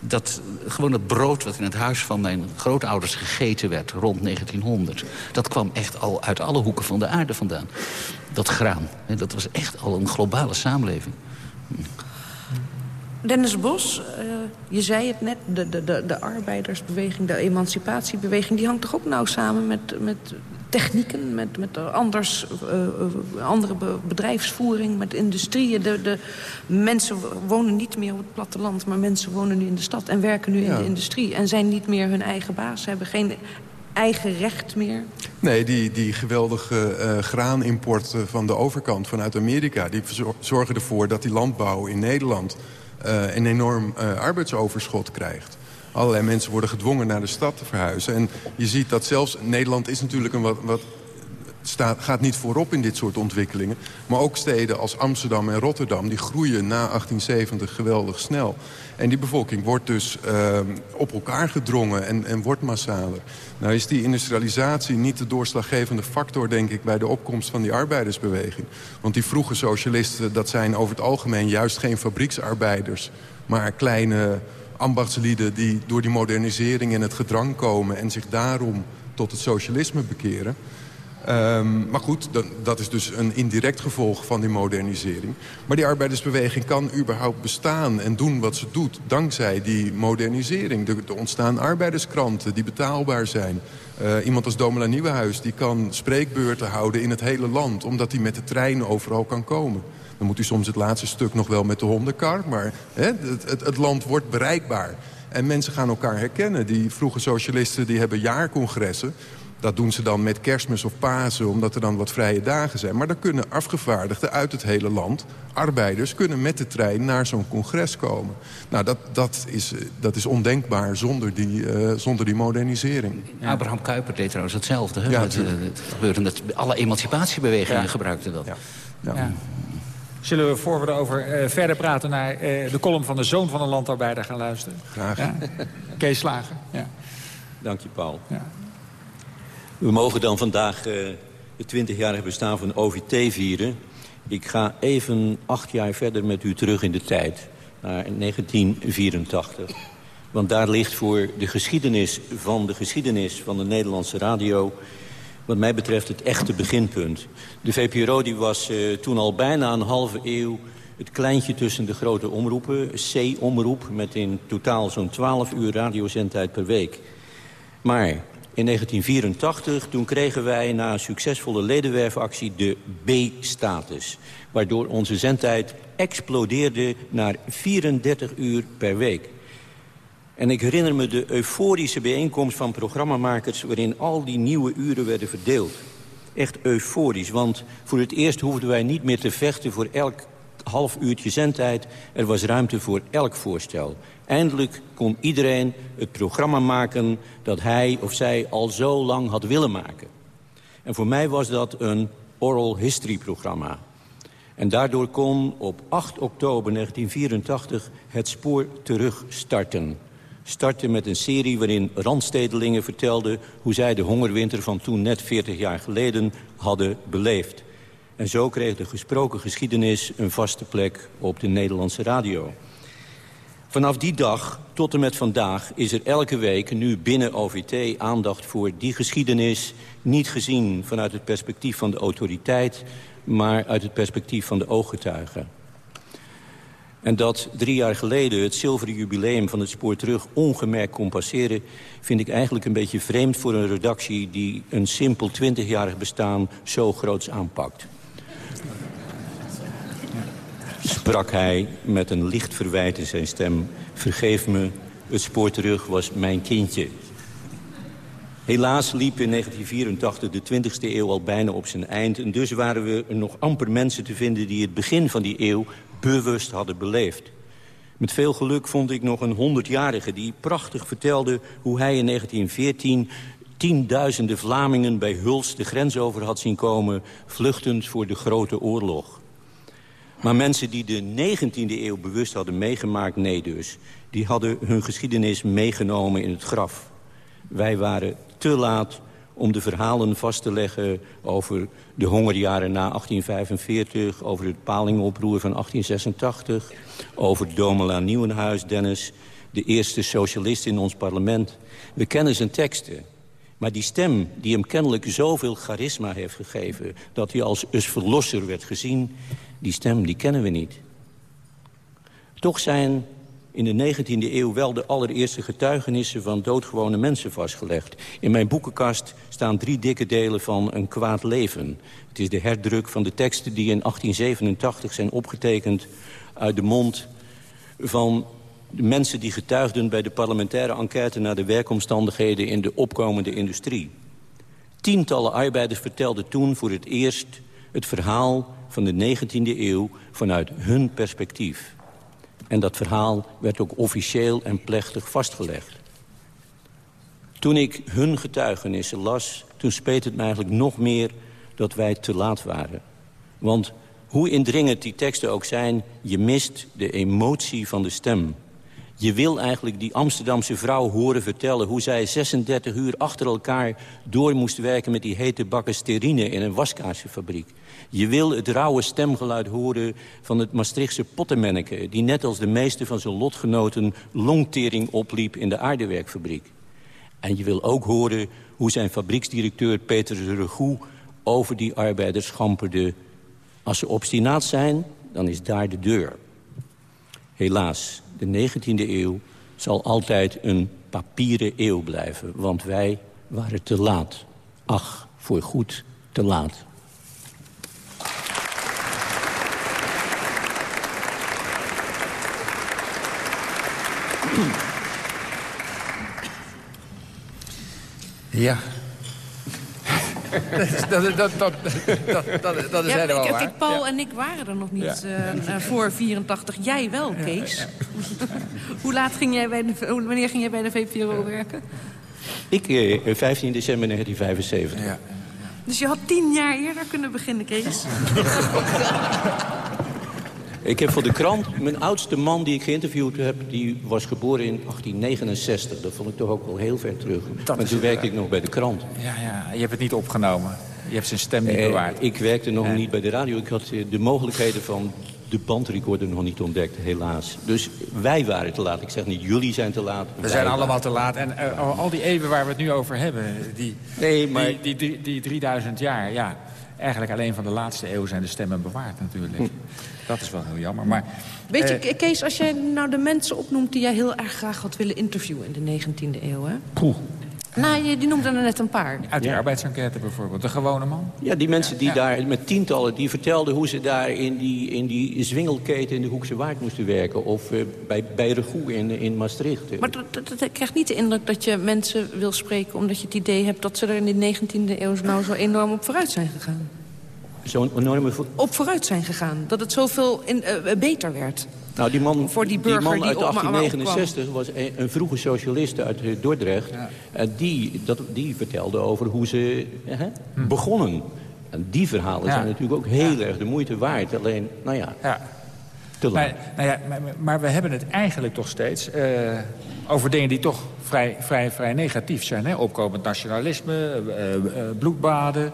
Dat gewoon het brood wat in het huis van mijn grootouders gegeten werd... rond 1900, dat kwam echt al uit alle hoeken van de aarde vandaan. Dat graan. Dat was echt al een globale samenleving. Dennis Bos, uh, je zei het net, de, de, de, de arbeidersbeweging, de emancipatiebeweging... die hangt toch ook nauw samen met, met technieken, met, met anders, uh, andere bedrijfsvoering, met industrieën. De, de mensen wonen niet meer op het platteland, maar mensen wonen nu in de stad... en werken nu ja. in de industrie en zijn niet meer hun eigen baas, hebben geen eigen recht meer? Nee, die, die geweldige uh, graanimport van de overkant vanuit Amerika... die zorgen ervoor dat die landbouw in Nederland uh, een enorm arbeidsoverschot krijgt. Allerlei mensen worden gedwongen naar de stad te verhuizen. En je ziet dat zelfs... Nederland is natuurlijk een wat, wat staat, gaat niet voorop in dit soort ontwikkelingen. Maar ook steden als Amsterdam en Rotterdam... die groeien na 1870 geweldig snel. En die bevolking wordt dus uh, op elkaar gedrongen en, en wordt massaler. Nou is die industrialisatie niet de doorslaggevende factor, denk ik... bij de opkomst van die arbeidersbeweging. Want die vroege socialisten, dat zijn over het algemeen... juist geen fabrieksarbeiders, maar kleine ambachtslieden... die door die modernisering in het gedrang komen... en zich daarom tot het socialisme bekeren. Um, maar goed, dat, is dus een indirect gevolg van die modernisering. Maar die arbeidersbeweging kan überhaupt bestaan en doen wat ze doet... dankzij die modernisering. Er, ontstaan arbeiderskranten die betaalbaar zijn. Uh, iemand als Domela Nieuwenhuis die kan spreekbeurten houden in het hele land... omdat hij met de trein overal kan komen. Dan moet hij soms het laatste stuk nog wel met de hondenkar... maar hè, het, het, het land wordt bereikbaar. En mensen gaan elkaar herkennen. Die vroege socialisten die hebben jaarcongressen... Dat doen ze dan met kerstmis of Pasen, omdat er dan wat vrije dagen zijn. Maar dan kunnen afgevaardigden uit het hele land, arbeiders... kunnen met de trein naar zo'n congres komen. Nou, dat, dat, is, dat is ondenkbaar zonder die, uh, zonder die modernisering. Abraham Kuyper deed trouwens hetzelfde. Hè? Ja, het, uh, het gebeurde dat alle emancipatiebewegingen ja. gebruikten dat. Ja. Zullen we voor we erover uh, verder praten naar de column van de zoon van een landarbeider gaan luisteren? Graag. Kees Slager. Ja. Dank je, Paul. Ja. We mogen dan vandaag uh, het 20-jarig bestaan van OVT vieren. Ik ga even acht jaar verder met u terug in de tijd, naar 1984. Want daar ligt voor de geschiedenis van de geschiedenis van de Nederlandse radio... wat mij betreft het echte beginpunt. De VPRO die was uh, toen al bijna een halve eeuw het kleintje tussen de grote omroepen. C-omroep met in totaal zo'n 12 uur radiozendtijd per week. Maar in 1984, toen kregen wij na een succesvolle ledenwerfactie de B-status. Waardoor onze zendtijd explodeerde naar 34 uur per week. En ik herinner me de euforische bijeenkomst van programmamakers... waarin al die nieuwe uren werden verdeeld. Echt euforisch, want voor het eerst hoefden wij niet meer te vechten... voor elk half uurtje zendtijd. Er was ruimte voor elk voorstel. Eindelijk kon iedereen het programma maken dat hij of zij al zo lang had willen maken. En voor mij was dat een oral history programma. En daardoor kon op 8 oktober 1984 het spoor terug Starten met een serie waarin randstedelingen vertelden... hoe zij de hongerwinter van toen net 40 jaar geleden hadden beleefd. En zo kreeg de gesproken geschiedenis een vaste plek op de Nederlandse radio. Vanaf die dag tot en met vandaag is er elke week nu binnen OVT aandacht voor die geschiedenis... niet gezien vanuit het perspectief van de autoriteit... maar uit het perspectief van de ooggetuigen. En dat drie jaar geleden het zilveren jubileum van het spoor terug ongemerkt kon passeren... vind ik eigenlijk een beetje vreemd voor een redactie die een simpel 20-jarig bestaan zo groots aanpakt sprak hij met een licht verwijt in zijn stem. Vergeef me, het spoor terug was mijn kindje. Helaas liep in 1984 de 20e eeuw al bijna op zijn eind... en dus waren we nog amper mensen te vinden... die het begin van die eeuw bewust hadden beleefd. Met veel geluk vond ik nog een honderdjarige die prachtig vertelde... hoe hij in 1914 tienduizenden Vlamingen bij Huls de grens over had zien komen... vluchtend voor de grote oorlog. Maar mensen die de 19e eeuw bewust hadden meegemaakt, nee dus. Die hadden hun geschiedenis meegenomen in het graf. Wij waren te laat om de verhalen vast te leggen over de hongerjaren na 1845... over het palingoproer van 1886... over Domela Nieuwenhuis, Dennis, de eerste socialist in ons parlement. We kennen zijn teksten. Maar die stem die hem kennelijk zoveel charisma heeft gegeven... dat hij als us verlosser werd gezien die stem die kennen we niet. Toch zijn in de 19e eeuw wel de allereerste getuigenissen van doodgewone mensen vastgelegd. In mijn boekenkast staan drie dikke delen van Een kwaad leven. Het is de herdruk van de teksten die in 1887 zijn opgetekend uit de mond van de mensen die getuigden bij de parlementaire enquête naar de werkomstandigheden in de opkomende industrie. Tientallen arbeiders vertelden toen voor het eerst het verhaal van de 19e eeuw vanuit hun perspectief. En dat verhaal werd ook officieel en plechtig vastgelegd. Toen ik hun getuigenissen las, toen speet het me eigenlijk nog meer dat wij te laat waren. Want hoe indringend die teksten ook zijn, je mist de emotie van de stem. Je wil eigenlijk die Amsterdamse vrouw horen vertellen... hoe zij 36 uur achter elkaar door moest werken... met die hete bakken sterine in een waskaasjefabriek. Je wil het rauwe stemgeluid horen van het Maastrichtse pottenmenneke... die net als de meeste van zijn lotgenoten longtering opliep in de aardewerkfabriek. En je wil ook horen hoe zijn fabrieksdirecteur Peter Regoe... over die arbeiders schamperde. Als ze obstinaat zijn, dan is daar de deur. Helaas, de 19e eeuw zal altijd een papieren eeuw blijven. Want wij waren te laat. Ach, voor goed te laat. Ja. dat, dat, dat, dat, dat, dat is Ja, helemaal waar. kijk, Paul Ja. en ik waren er nog niet Ja. eh, eh, voor 84. Jij wel, Kees. Hoe laat ging jij bij de, wanneer ging jij bij de VPRO werken? Ik, eh, 15 december 1975. Dus je had tien jaar eerder kunnen beginnen, Kees. Ik heb voor de krant, mijn oudste man die ik geïnterviewd heb... die was geboren in 1869. Dat vond ik toch ook wel heel ver terug. maar is toen werkte ik nog bij de krant. Ja, ja, je hebt het niet opgenomen. Je hebt zijn stem niet Eh, bewaard. ik werkte nog niet bij de radio. Ik had eh, de mogelijkheden van de bandrecorder nog niet ontdekt, helaas. Dus wij waren te laat. Ik zeg niet, jullie zijn te laat. We zijn allemaal te laat. En eh, al al die eeuwen waar we het nu over hebben... die, Nee, maar- die, die, die, die 3000 jaar, ja... Eigenlijk alleen van de laatste eeuw zijn de stemmen bewaard natuurlijk. Dat is wel heel jammer. Maar, Weet je, eh, Kees, als jij nou de mensen opnoemt... die jij heel erg graag had willen interviewen in de 19e eeuw, hè? Poeh. Nou, je, die noemde er net een paar. Uit die Ja. arbeidsenquête bijvoorbeeld. De gewone man. Ja, die mensen die daar met tientallen... die vertelden hoe ze daar in die, in die zwingelketen in de Hoekse Waard moesten werken. Of eh, bij, bij Regoe in, in Maastricht. Maar ik krijg niet de indruk dat je mensen wil spreken... omdat je het idee hebt dat ze er in de 19e eeuw nou zo enorm op vooruit zijn gegaan. Zo'n enorme... Op vooruit zijn gegaan. Dat het zoveel in, eh, beter werd. Nou, die man, Voor die burger man die uit op- maar- maar 1869 was een, een vroege socialist uit eh, Dordrecht. En die, dat, die vertelde over hoe ze eh, hè, begonnen. En die verhalen Hm. Ja. zijn natuurlijk ook heel erg de moeite waard. Alleen, nou ja, Ja. te laat. Maar, nou ja, maar, maar we hebben het eigenlijk toch steeds eh, over dingen die toch vrij, vrij, vrij negatief zijn. Hè? Opkomend nationalisme, eh, eh, bloedbaden.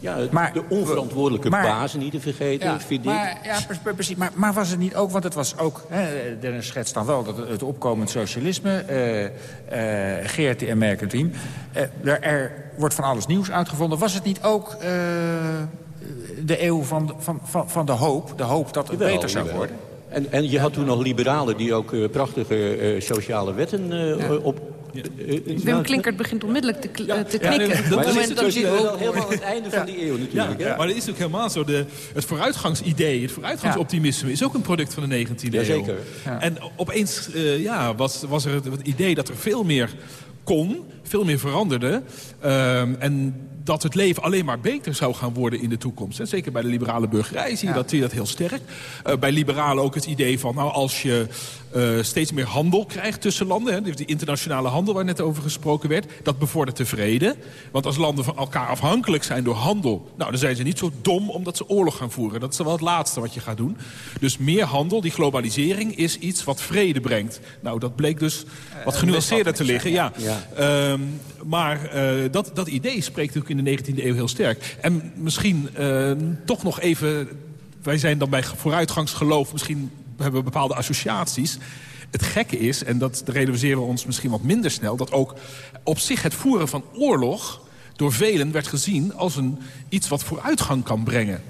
Ja, het- maar- de onverantwoordelijke maar- bazen niet te vergeten, ja, vind ik. maar, ja, pre- pre- precies. Maar, maar was het niet ook, want het was ook... Hè, Dennis schetst dan wel dat het, opkomend socialisme... eh eh Geert en Merkenteam... eh, er, er wordt van alles nieuws uitgevonden. Was het niet ook eh, de eeuw van, de- van, van, van de hoop? De hoop dat het Jawel, beter zou jawel. worden? En, en je had toen nog liberalen die ook prachtige eh, sociale wetten eh, op... Wim Klinkert begint onmiddellijk te, eh, te Ja, knikken. nee, op dat het is moment het helemaal aan het einde van die eeuw natuurlijk. Ja, maar dat is ook helemaal zo. De, het vooruitgangsidee, het vooruitgangsoptimisme... is ook een product van de 19e eeuw. Jazeker. Ja. En opeens eh, ja, was, was er het, het idee dat er veel meer kon, veel meer veranderde... ehm, en dat het leven alleen maar beter zou gaan worden in de toekomst. hè. Zeker bij de liberale burgerij zie je, dat, zie je dat heel sterk. Eh, bij liberalen ook het idee van... nou, als je eh, steeds meer handel krijgt tussen landen... Hè, die internationale handel waar net over gesproken werd... dat bevordert de vrede. Want als landen van elkaar afhankelijk zijn door handel... nou, dan zijn ze niet zo dom omdat ze oorlog gaan voeren. Dat is wel het laatste wat je gaat doen. Dus meer handel, die globalisering, is iets wat vrede brengt. Nou, dat bleek dus wat genuanceerder te liggen. Ja. Ehm, maar eh, dat, dat idee spreekt natuurlijk in de 19e eeuw heel sterk. En misschien eh, toch nog even... Wij zijn dan bij vooruitgangsgeloof... misschien hebben we bepaalde associaties... Het gekke is, en dat realiseren we ons misschien wat minder snel... dat ook op zich het voeren van oorlog door velen werd gezien als een, iets wat vooruitgang kan brengen.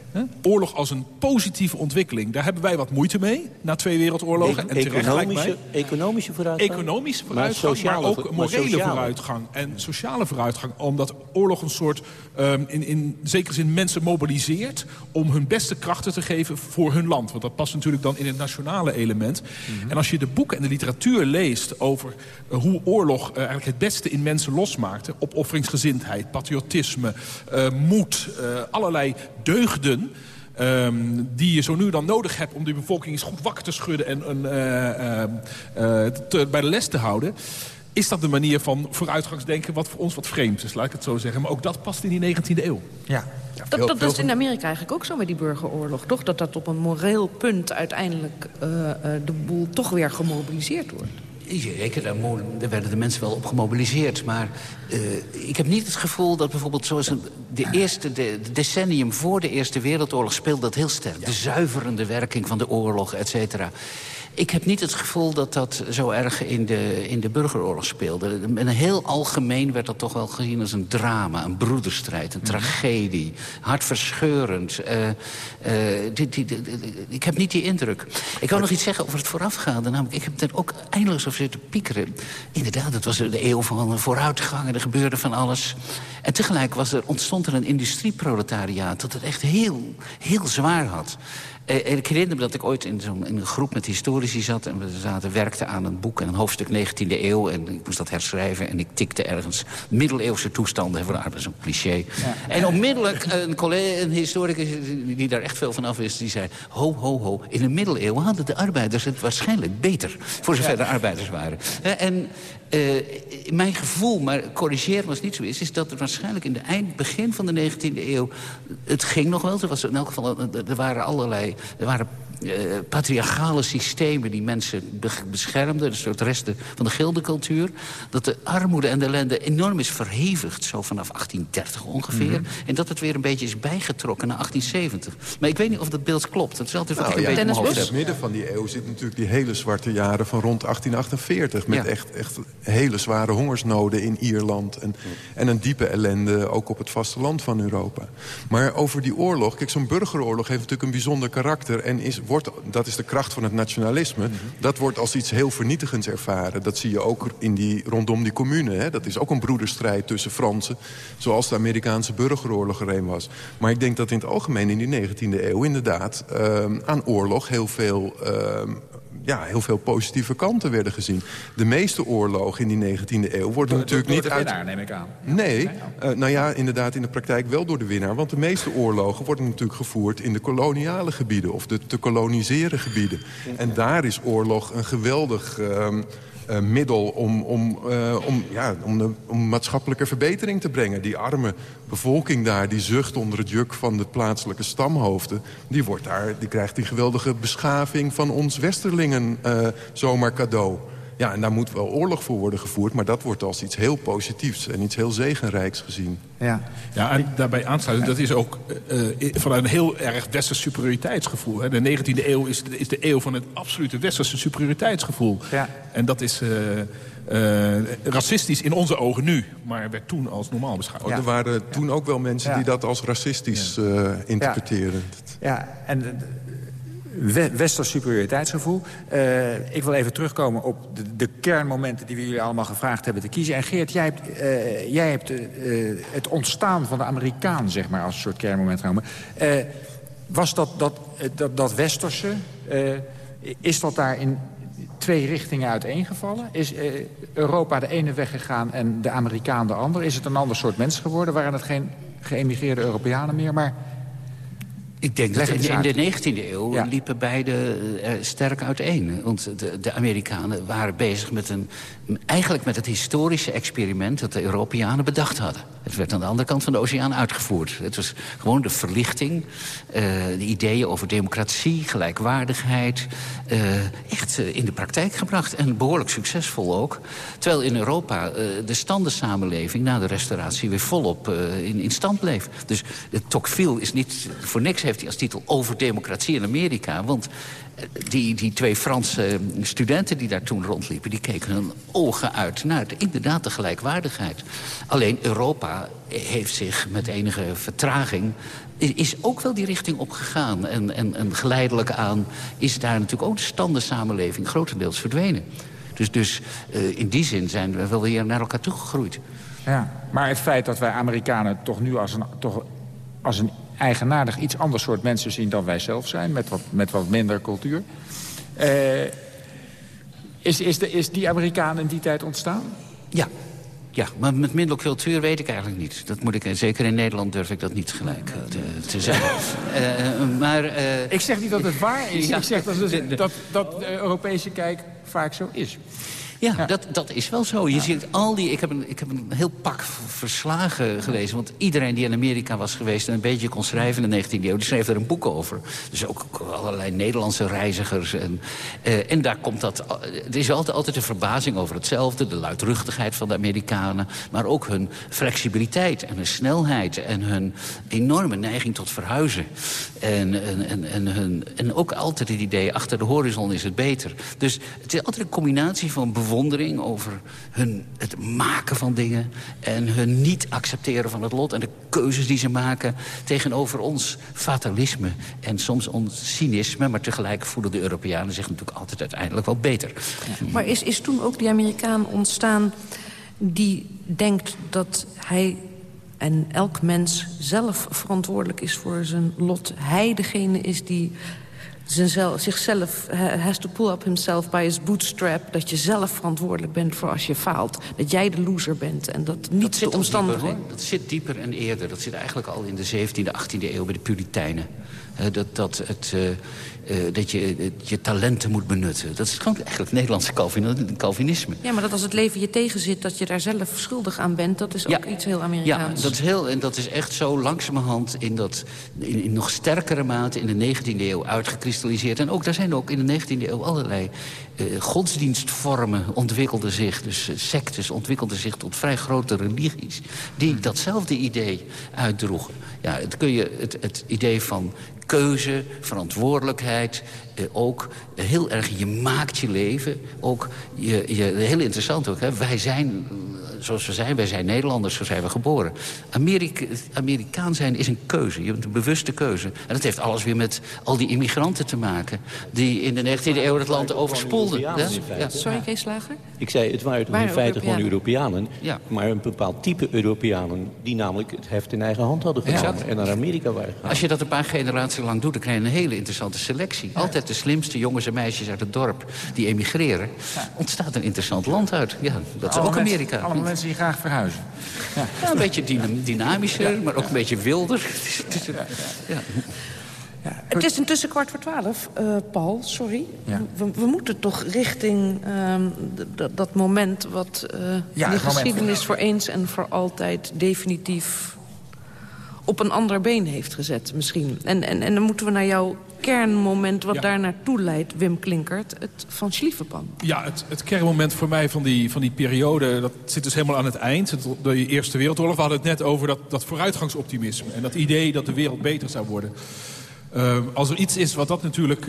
Oorlog als een positieve ontwikkeling. Daar hebben wij wat moeite mee, na twee wereldoorlogen. en economische, economische vooruitgang? Economische Maar vooruitgang, maar, sociale ook maar morele vooruitgang en sociale vooruitgang. Omdat oorlog een soort, ehm, in, in zekere zin, mensen mobiliseert... om hun beste krachten te geven voor hun land. Want dat past natuurlijk dan in het nationale element. Mhm. En als je de boeken en de literatuur leest over eh, hoe oorlog eh, eigenlijk het beste in mensen losmaakte... opofferingsgezindheid, patriotisme, eh, moed, allerlei deugden... Ehm, die je zo nu dan nodig hebt om die bevolking eens goed wakker te schudden en, en, eh, eh, eh, te- bij de les te houden. Is dat de manier van vooruitgangsdenken wat voor ons wat vreemd is, laat ik het zo zeggen. Maar ook dat past in die 19e eeuw. Ja. Dat, dat, dat is in Amerika eigenlijk ook zo met die burgeroorlog, toch? Dat dat op een moreel punt uiteindelijk uh, uh, de boel toch weer gemobiliseerd wordt. Zeker, daar, daar werden de mensen wel op gemobiliseerd. Maar uh, ik heb niet het gevoel dat bijvoorbeeld zoals een, de eerste de, de decennium voor de Eerste Wereldoorlog speelde dat heel sterk. De zuiverende werking van de oorlog, et cetera. Ik heb niet het gevoel dat dat zo erg in de, in de burgeroorlog speelde. En heel algemeen werd dat toch wel gezien als een drama, een broederstrijd, een tragedie. Hartverscheurend. Uh, uh, die, die, die, ik heb niet die indruk. Ik wil nog iets zeggen over het voorafgaande. Namelijk, ik heb er ook eindeloos over zitten piekeren. Inderdaad, het was de eeuw van vooruitgang en er gebeurde van alles. En tegelijk was er, ontstond er een industrieproletariaat... dat het echt heel, heel zwaar had. Eh, ik herinner me dat ik ooit in, zo'n een groep met historici zat... en we zaten, werkten aan een boek en een hoofdstuk 19e eeuw... en ik moest dat herschrijven en ik tikte ergens middeleeuwse toestanden... voor de arbeid, zo'n cliché. Ja. En onmiddellijk een, collega, een historicus die daar echt veel van af is... die zei, ho, ho, ho, in de middeleeuwen hadden de arbeiders het waarschijnlijk beter... voor zover er arbeiders waren. En uh, mijn gevoel, maar corrigeer me als het niet zo is... is dat er waarschijnlijk in de eind, begin van de 19e eeuw... het ging nog wel, er, was in elk geval, er waren allerlei... Er waren uh, patriarchale systemen die mensen beschermden. Een soort resten van de gildencultuur. Dat de armoede en de ellende enorm is verhevigd. Zo vanaf 1830 ongeveer. Mm -hmm. En dat het weer een beetje is bijgetrokken naar 1870. Maar ik weet niet of dat beeld klopt. Dat is altijd nou, wat ja, een beetje In het midden van die eeuw zit natuurlijk die hele zwarte jaren van rond 1848. Met ja. echt, echt hele zware hongersnoden in Ierland. En, en een diepe ellende ook op het vasteland van Europa. Maar over die oorlog... Kijk, zo'n burgeroorlog heeft natuurlijk een bijzonder karakter... en is wordt, dat is de kracht van het nationalisme... Mm -hmm. dat wordt als iets heel vernietigends ervaren. Dat zie je ook in die, rondom die commune. Hè. Dat is ook een broederstrijd tussen Fransen... zoals de Amerikaanse burgeroorlog er een was. Maar ik denk dat in het algemeen in die 19e eeuw... inderdaad uh, aan oorlog heel veel... Uh, ja, heel veel positieve kanten werden gezien. De meeste oorlogen in die 19e eeuw worden door, natuurlijk door niet de uit... winnaar, neem ik aan. Nee, uh, nou ja, inderdaad in de praktijk wel door de winnaar. Want de meeste oorlogen worden natuurlijk gevoerd in de koloniale gebieden... of de te koloniseren gebieden. En daar is oorlog een geweldig... Uh, uh, middel om, om, uh, om, ja, om, de, om maatschappelijke verbetering te brengen. Die arme bevolking daar, die zucht onder het juk van de plaatselijke stamhoofden... die, wordt daar, die krijgt die geweldige beschaving van ons westerlingen uh, zomaar cadeau. Ja, en daar moet wel oorlog voor worden gevoerd... maar dat wordt als iets heel positiefs en iets heel zegenrijks gezien. Ja, ja en daarbij aansluiten, dat is ook uh, vanuit een heel erg westers superioriteitsgevoel. Hè. De 19e eeuw is de, is de eeuw van het absolute westerse superioriteitsgevoel. Ja. En dat is... Uh, uh, racistisch in onze ogen nu, maar werd toen als normaal beschouwd. Oh, er waren ja. toen ook wel mensen ja. die dat als racistisch uh, interpreteerden. Ja, en westers superioriteitsgevoel. Uh, ik wil even terugkomen op de, de, kernmomenten die we jullie allemaal gevraagd hebben te kiezen. En Geert, jij hebt, uh, jij hebt uh, het ontstaan van de Amerikaan zeg maar, als een soort kernmoment genomen. was dat, dat, dat, dat westerse, is dat daar in twee richtingen uiteengevallen? Is Europa de ene weg gegaan en de Amerikaan de andere? Is het een ander soort mens geworden? Waren het geen geëmigreerde Europeanen meer, maar... Ik denk dat in, in, de 19e eeuw ja. liepen beide uh, sterk uiteen. Want de, de, Amerikanen waren bezig met een, eigenlijk met het historische experiment... dat de Europeanen bedacht hadden. Het werd aan de andere kant van de oceaan uitgevoerd. Het was gewoon de verlichting, uh, de ideeën over democratie, gelijkwaardigheid... Uh, echt in de praktijk gebracht en behoorlijk succesvol ook. Terwijl in Europa de standensamenleving na de restauratie... weer volop in, in stand bleef. Dus de Tocqueville is niet voor niks heeft hij als titel over democratie in Amerika. Want die, die twee Franse studenten die daar toen rondliepen... die keken hun ogen uit naar de, inderdaad de gelijkwaardigheid. Alleen Europa heeft zich met enige vertraging is ook wel die richting opgegaan. En, en, en geleidelijk aan is daar natuurlijk ook de standensamenleving grotendeels verdwenen. Dus, dus uh, in die zin zijn we wel weer naar elkaar toegegroeid. Ja, maar het feit dat wij Amerikanen toch nu als een, toch als een eigenaardig iets ander soort mensen zien dan wij zelf zijn. Met wat, met wat minder cultuur. Uh, is, is, de, is die Amerikaan in die tijd ontstaan? Ja. Ja, maar met minder cultuur weet ik eigenlijk niet. Dat moet ik, zeker in Nederland durf ik dat niet gelijk te, te zeggen. uh, maar, uh, ik zeg niet dat het waar is. Ja, ik zeg dat, het, dat, dat de Europese kijk vaak zo is. Ja, Dat, dat is wel zo. Je ziet al die, ik, heb een, ik heb een heel pak verslagen gelezen. Want iedereen die in Amerika was geweest en een beetje kon schrijven in de 19e eeuw... die schreef er een boek over. Dus ook allerlei Nederlandse reizigers. En, uh, en daar komt dat... Er is altijd, altijd een verbazing over hetzelfde. De luidruchtigheid van de Amerikanen. Maar ook hun flexibiliteit en hun snelheid. En hun enorme neiging tot verhuizen. En, en, en, hun, en ook altijd het idee, achter de horizon is het beter. Dus het is altijd een combinatie van bewondering over hun, het maken van dingen... en hun niet accepteren van het lot en de keuzes die ze maken... tegenover ons fatalisme en soms ons cynisme... maar tegelijk voelen de Europeanen zich natuurlijk altijd uiteindelijk wel beter. Maar is, is toen ook die Amerikaan ontstaan die denkt dat hij en elk mens zelf verantwoordelijk is voor zijn lot. Hij degene is die zichzelf, zichzelf has to pull up himself by his bootstrap. Dat je zelf verantwoordelijk bent voor als je faalt. Dat jij de loser bent en dat niet de omstandigheden. dat zit dieper en eerder. Dat zit eigenlijk al in de 17e, 18e eeuw bij de Puritijnen. Dat, dat het, uh, uh, dat je je talenten moet benutten. Dat is gewoon eigenlijk Nederlandse Calvinisme. Ja, maar dat als het leven je tegenzit, dat je daar zelf schuldig aan bent... dat is ook iets heel Amerikaans. Ja, dat is, heel, en dat is echt zo langzamerhand in, dat, in, in nog sterkere mate in de 19e eeuw uitgekristalliseerd. En ook daar zijn ook in de 19e eeuw allerlei uh, godsdienstvormen ontwikkelden zich. Dus sectes ontwikkelden zich tot vrij grote religies. Die datzelfde idee uitdroegen. Ja, het, kun je, het, het idee van keuze, verantwoordelijkheid. Eh, ook heel erg, je maakt je leven. Ook, je, je, heel interessant ook, hè? wij zijn zoals we zijn. Wij zijn Nederlanders, zo zijn we geboren. Amerika, Amerikaan zijn is een keuze. Je hebt een bewuste keuze. En dat heeft alles weer met al die immigranten te maken... die in de 19e eeuw het land overspoelden. Ja? Sorry, Kees Slager? Ik zei, het waren, in feite gewoon Europeanen. Ja. Maar een bepaald type Europeanen... die namelijk het heft in eigen hand hadden genomen. En naar Amerika waren gegaan. Als je dat een paar generaties lang doet... dan krijg je een hele interessante selectie. Altijd de slimste jongens en meisjes uit het dorp die emigreren. Ontstaat een interessant land uit. Ja, dat is ook Amerika mensen die graag verhuizen. Ja. ja een beetje dynamischer, maar ook een beetje wilder. ja. Ja, het is intussen kwart voor twaalf, uh, Paul, sorry. Ja. We, we, moeten toch richting uh, dat moment wat uh, ja, de geschiedenis voor eens en voor altijd definitief op een ander been heeft gezet misschien. En, en, en dan moeten we naar jouw kernmoment wat daar naartoe leidt, Wim Klinkert, het van Schlievenpan. Ja, het, het, kernmoment voor mij van die, van die periode, dat zit dus helemaal aan het eind. De Eerste Wereldoorlog, we hadden het net over dat, dat vooruitgangsoptimisme. En dat idee dat de wereld beter zou worden. Uh, als er iets is wat dat natuurlijk uh,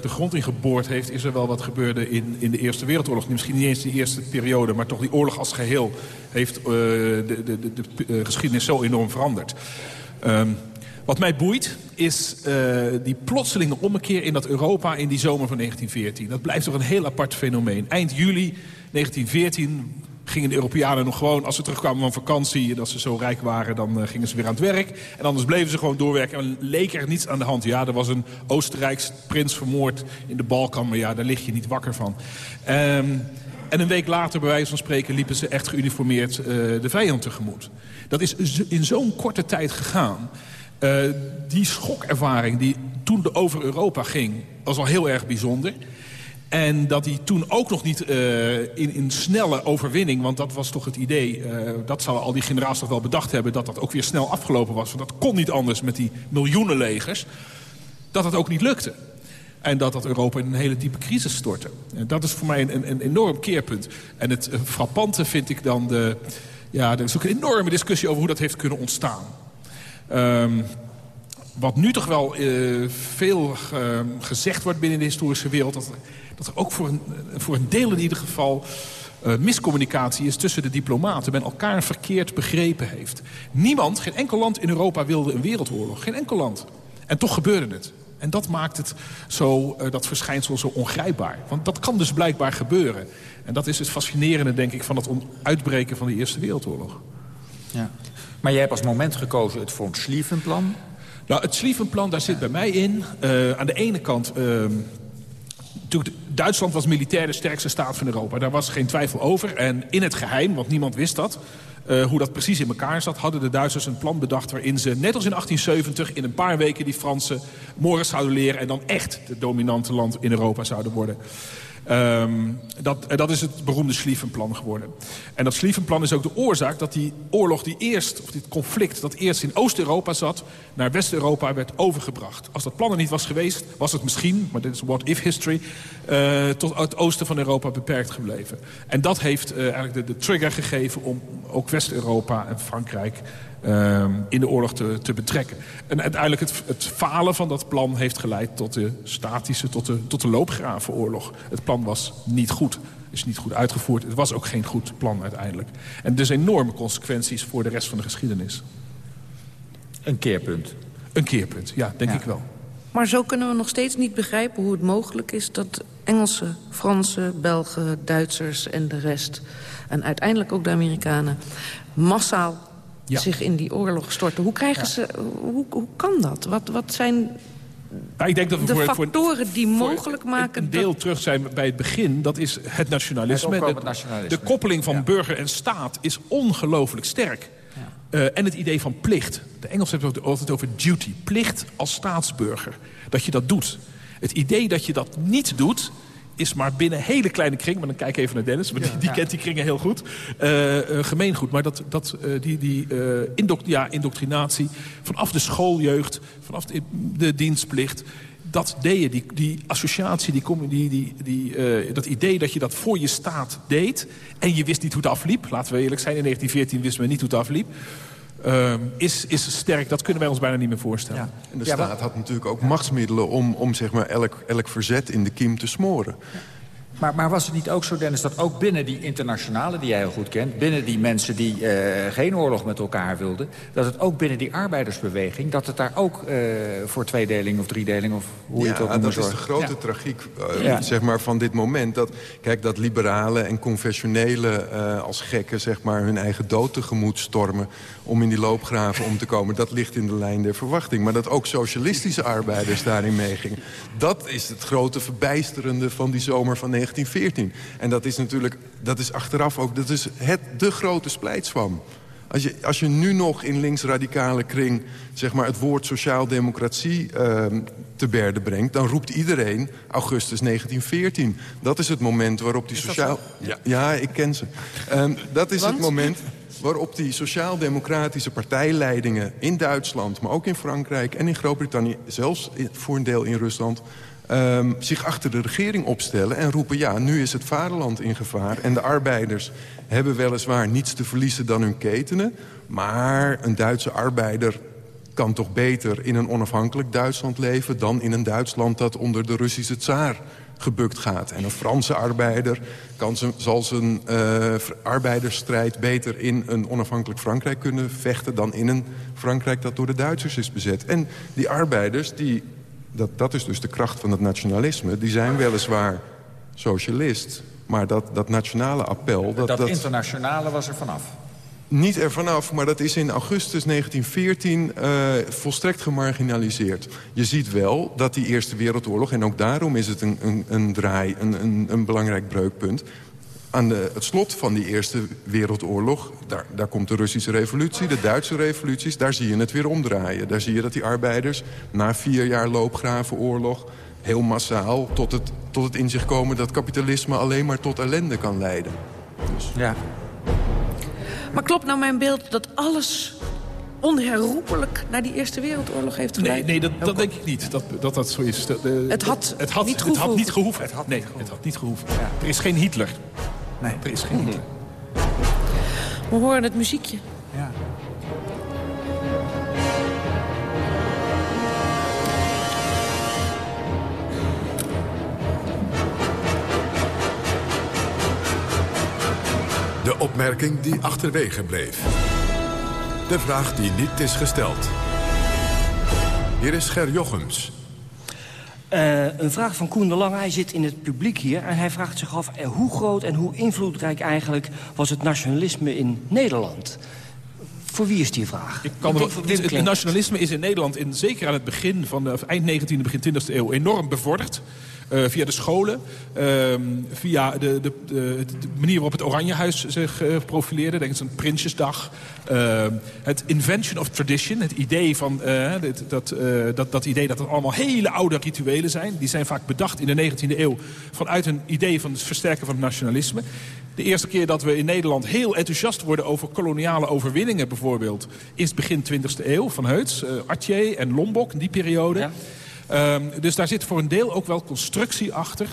de grond in geboord heeft... is er wel wat gebeurde in, in de Eerste Wereldoorlog. Misschien niet eens de eerste periode, maar toch die oorlog als geheel... heeft uh, de, de, de, de geschiedenis zo enorm veranderd. Um, wat mij boeit is uh, die plotselinge ommekeer in dat Europa in die zomer van 1914. Dat blijft toch een heel apart fenomeen. Eind juli 1914 gingen de Europeanen nog gewoon, als ze terugkwamen van vakantie... en ze zo rijk waren, dan uh, gingen ze weer aan het werk. En anders bleven ze gewoon doorwerken en leek er niets aan de hand. Ja, er was een Oostenrijks prins vermoord in de Balkan... maar ja, daar lig je niet wakker van. Um, en een week later, bij wijze van spreken, liepen ze echt geuniformeerd uh, de vijand tegemoet. Dat is in zo'n korte tijd gegaan. Uh, die schokervaring die toen over Europa ging, was al heel erg bijzonder. En dat die toen ook nog niet uh, in, snelle overwinning... want dat was toch het idee, uh, dat zouden al die generaties toch wel bedacht hebben... dat dat ook weer snel afgelopen was. Want dat kon niet anders met die miljoenen legers. Dat het ook niet lukte. En dat dat Europa in een hele diepe crisis stortte. En dat is voor mij een, een, een enorm keerpunt. En het frappante vind ik dan... De, ja, er is ook een enorme discussie over hoe dat heeft kunnen ontstaan. Um, wat nu toch wel uh, veel uh, gezegd wordt binnen de historische wereld... dat, dat er ook voor een, voor een deel in ieder geval uh, miscommunicatie is tussen de diplomaten. Men elkaar verkeerd begrepen heeft. Niemand, geen enkel land in Europa wilde een wereldoorlog. Geen enkel land. En toch gebeurde het. En dat maakt het zo, uh, dat verschijnsel zo ongrijpbaar. Want dat kan dus blijkbaar gebeuren. En dat is het fascinerende, denk ik, van het uitbreken van de Eerste Wereldoorlog. Ja. Maar jij hebt als moment gekozen het von. Nou, het Schlieffen-plan, daar zit bij mij in. Uh, aan de ene kant... Uh, Duitsland was militair de sterkste staat van Europa. Daar was geen twijfel over. En in het geheim, want niemand wist dat... Uh, hoe dat precies in elkaar zat... hadden de Duitsers een plan bedacht waarin ze, net als in 1870... in een paar weken die Fransen morgen zouden leren... en dan echt het dominante land in Europa zouden worden. Um, dat, dat is het beroemde Schlieffen-plan geworden. En dat Schlieffen-plan is ook de oorzaak dat die oorlog die eerst, of dit conflict dat eerst in Oost-Europa zat, naar West-Europa werd overgebracht. Als dat plan er niet was geweest, was het misschien, maar dit is what-if history, uh, tot het oosten van Europa beperkt gebleven. En dat heeft uh, eigenlijk de trigger gegeven om ook West-Europa en Frankrijk uh, in de oorlog te, te betrekken. En uiteindelijk het, het falen van dat plan heeft geleid tot de statische, tot de, tot de loopgravenoorlog. Het plan was niet goed is niet goed uitgevoerd. Het was ook geen goed plan uiteindelijk. En dus enorme consequenties voor de rest van de geschiedenis. Een keerpunt. Een keerpunt, ja, denk ja. ik wel. Maar zo kunnen we nog steeds niet begrijpen hoe het mogelijk is... dat Engelsen, Fransen, Belgen, Duitsers en de rest... en uiteindelijk ook de Amerikanen... massaal ja. zich in die oorlog storten. Hoe, krijgen ja. ze, hoe, hoe kan dat? Wat, wat zijn nou, ik denk dat we de voor, factoren voor, die mogelijk maken... Een deel dat... terug zijn bij het begin, dat is het nationalisme. Het de, nationalisme. de koppeling van ja. burger en staat is ongelooflijk sterk. Ja. Uh, en het idee van plicht. De Engelsen hebben het altijd over duty. Plicht als staatsburger. Dat je dat doet. Het idee dat je dat niet doet is maar binnen een hele kleine kring... maar dan kijk ik even naar Dennis, want die, die kent die kringen heel goed... Uh, uh, gemeengoed. Maar dat, dat, uh, die, die indoct ja, indoctrinatie vanaf de schooljeugd... vanaf de, de dienstplicht... Dat deed je, die, die associatie, die, die, die, die, dat idee dat je dat voor je staat deed... en je wist niet hoe het afliep. Laten we eerlijk zijn, in 1914 wisten we niet hoe het afliep. Uh, is, is sterk. Dat kunnen wij ons bijna niet meer voorstellen. Ja. En de ja, staat had natuurlijk ook machtsmiddelen om, om zeg maar elk, elk verzet in de kiem te smoren. Maar, maar, was het niet ook zo, Dennis, dat ook binnen die internationale... die jij heel goed kent, binnen die mensen die uh, geen oorlog met elkaar wilden... dat het ook binnen die arbeidersbeweging... dat het daar ook uh, voor tweedeling of driedeling of hoe ja, je het ook dat moet is de grote ja. tragiek uh, zeg maar, van dit moment. Dat, kijk, dat liberalen en confessionele als gekken zeg maar, hun eigen dood tegemoet stormen... om in die loopgraven om te komen, dat ligt in de lijn der verwachting. Maar dat ook socialistische arbeiders daarin meegingen... dat is het grote verbijsterende van die zomer van 19 1914. En dat is natuurlijk, dat is achteraf ook, dat is het, de grote splijtswam. Als je, als je nu nog in linksradicale kring zeg maar, het woord sociaaldemocratie uh, te berde brengt... dan roept iedereen augustus 1914. Dat is het moment waarop die sociaal... Ja, ja, ik ken ze. Um, dat is Want? het moment waarop die sociaal-democratische partijleidingen in Duitsland... maar ook in Frankrijk en in Groot-Brittannië, zelfs voor een deel in Rusland... Um, zich achter de regering opstellen en roepen... ja, nu is het vaderland in gevaar en de arbeiders hebben weliswaar niets te verliezen dan hun ketenen... maar een Duitse arbeider kan toch beter in een onafhankelijk Duitsland leven... dan in een Duitsland dat onder de Russische tsaar gebukt gaat. En een Franse arbeider kan zal zijn uh, arbeidersstrijd beter in een onafhankelijk Frankrijk kunnen vechten... dan in een Frankrijk dat door de Duitsers is bezet. En die arbeiders die dat, dat is dus de kracht van het nationalisme. Die zijn weliswaar socialist, maar dat, dat nationale appel... Dat, dat, dat internationale was er vanaf? Niet er vanaf, maar dat is in augustus 1914 uh, volstrekt gemarginaliseerd. Je ziet wel dat die Eerste Wereldoorlog, en ook daarom is het een, een, een draai, een, een, een belangrijk breukpunt aan de, het slot van die Eerste Wereldoorlog... Daar, daar komt de Russische revolutie, de Duitse revoluties... daar zie je het weer omdraaien. Daar zie je dat die arbeiders na vier jaar loopgravenoorlog... heel massaal tot het, tot het inzicht komen dat kapitalisme alleen maar tot ellende kan leiden. Dus. Ja. Maar klopt nou mijn beeld dat alles onherroepelijk naar die Eerste Wereldoorlog heeft geleid? Nee, nee dat, dat denk ik niet, dat dat, dat zo is. Het, had het, had, niet het had niet gehoeven. Het had nee, het had niet gehoeven. Ja. Er is geen Hitler. Nee, er is geen Hitler. We horen het muziekje. Ja. De opmerking die achterwege bleef. De vraag die niet is gesteld. Hier is Ger Jochems. Uh, een vraag van Koen de Lange. Hij zit in het publiek hier en hij vraagt zich af... Uh, hoe groot en hoe invloedrijk eigenlijk was het nationalisme in Nederland? Voor wie is die vraag? Ik kan het nationalisme is in Nederland, in, zeker aan het begin van de eind 19e, begin 20e eeuw... enorm bevorderd. Uh, via de scholen, uh, via de, de, de, manier waarop het Oranjehuis zich uh, profileerde. Denk eens aan Prinsjesdag. Ehm, het invention of tradition, het idee van, dit, dat, dat, dat idee dat het allemaal hele oude rituelen zijn. Die zijn vaak bedacht in de 19e eeuw vanuit een idee van het versterken van het nationalisme. De eerste keer dat we in Nederland heel enthousiast worden over koloniale overwinningen bijvoorbeeld... is begin 20e eeuw van Heuts, uh, en Lombok, in die periode. Ja. Um, dus daar zit voor een deel ook wel constructie achter.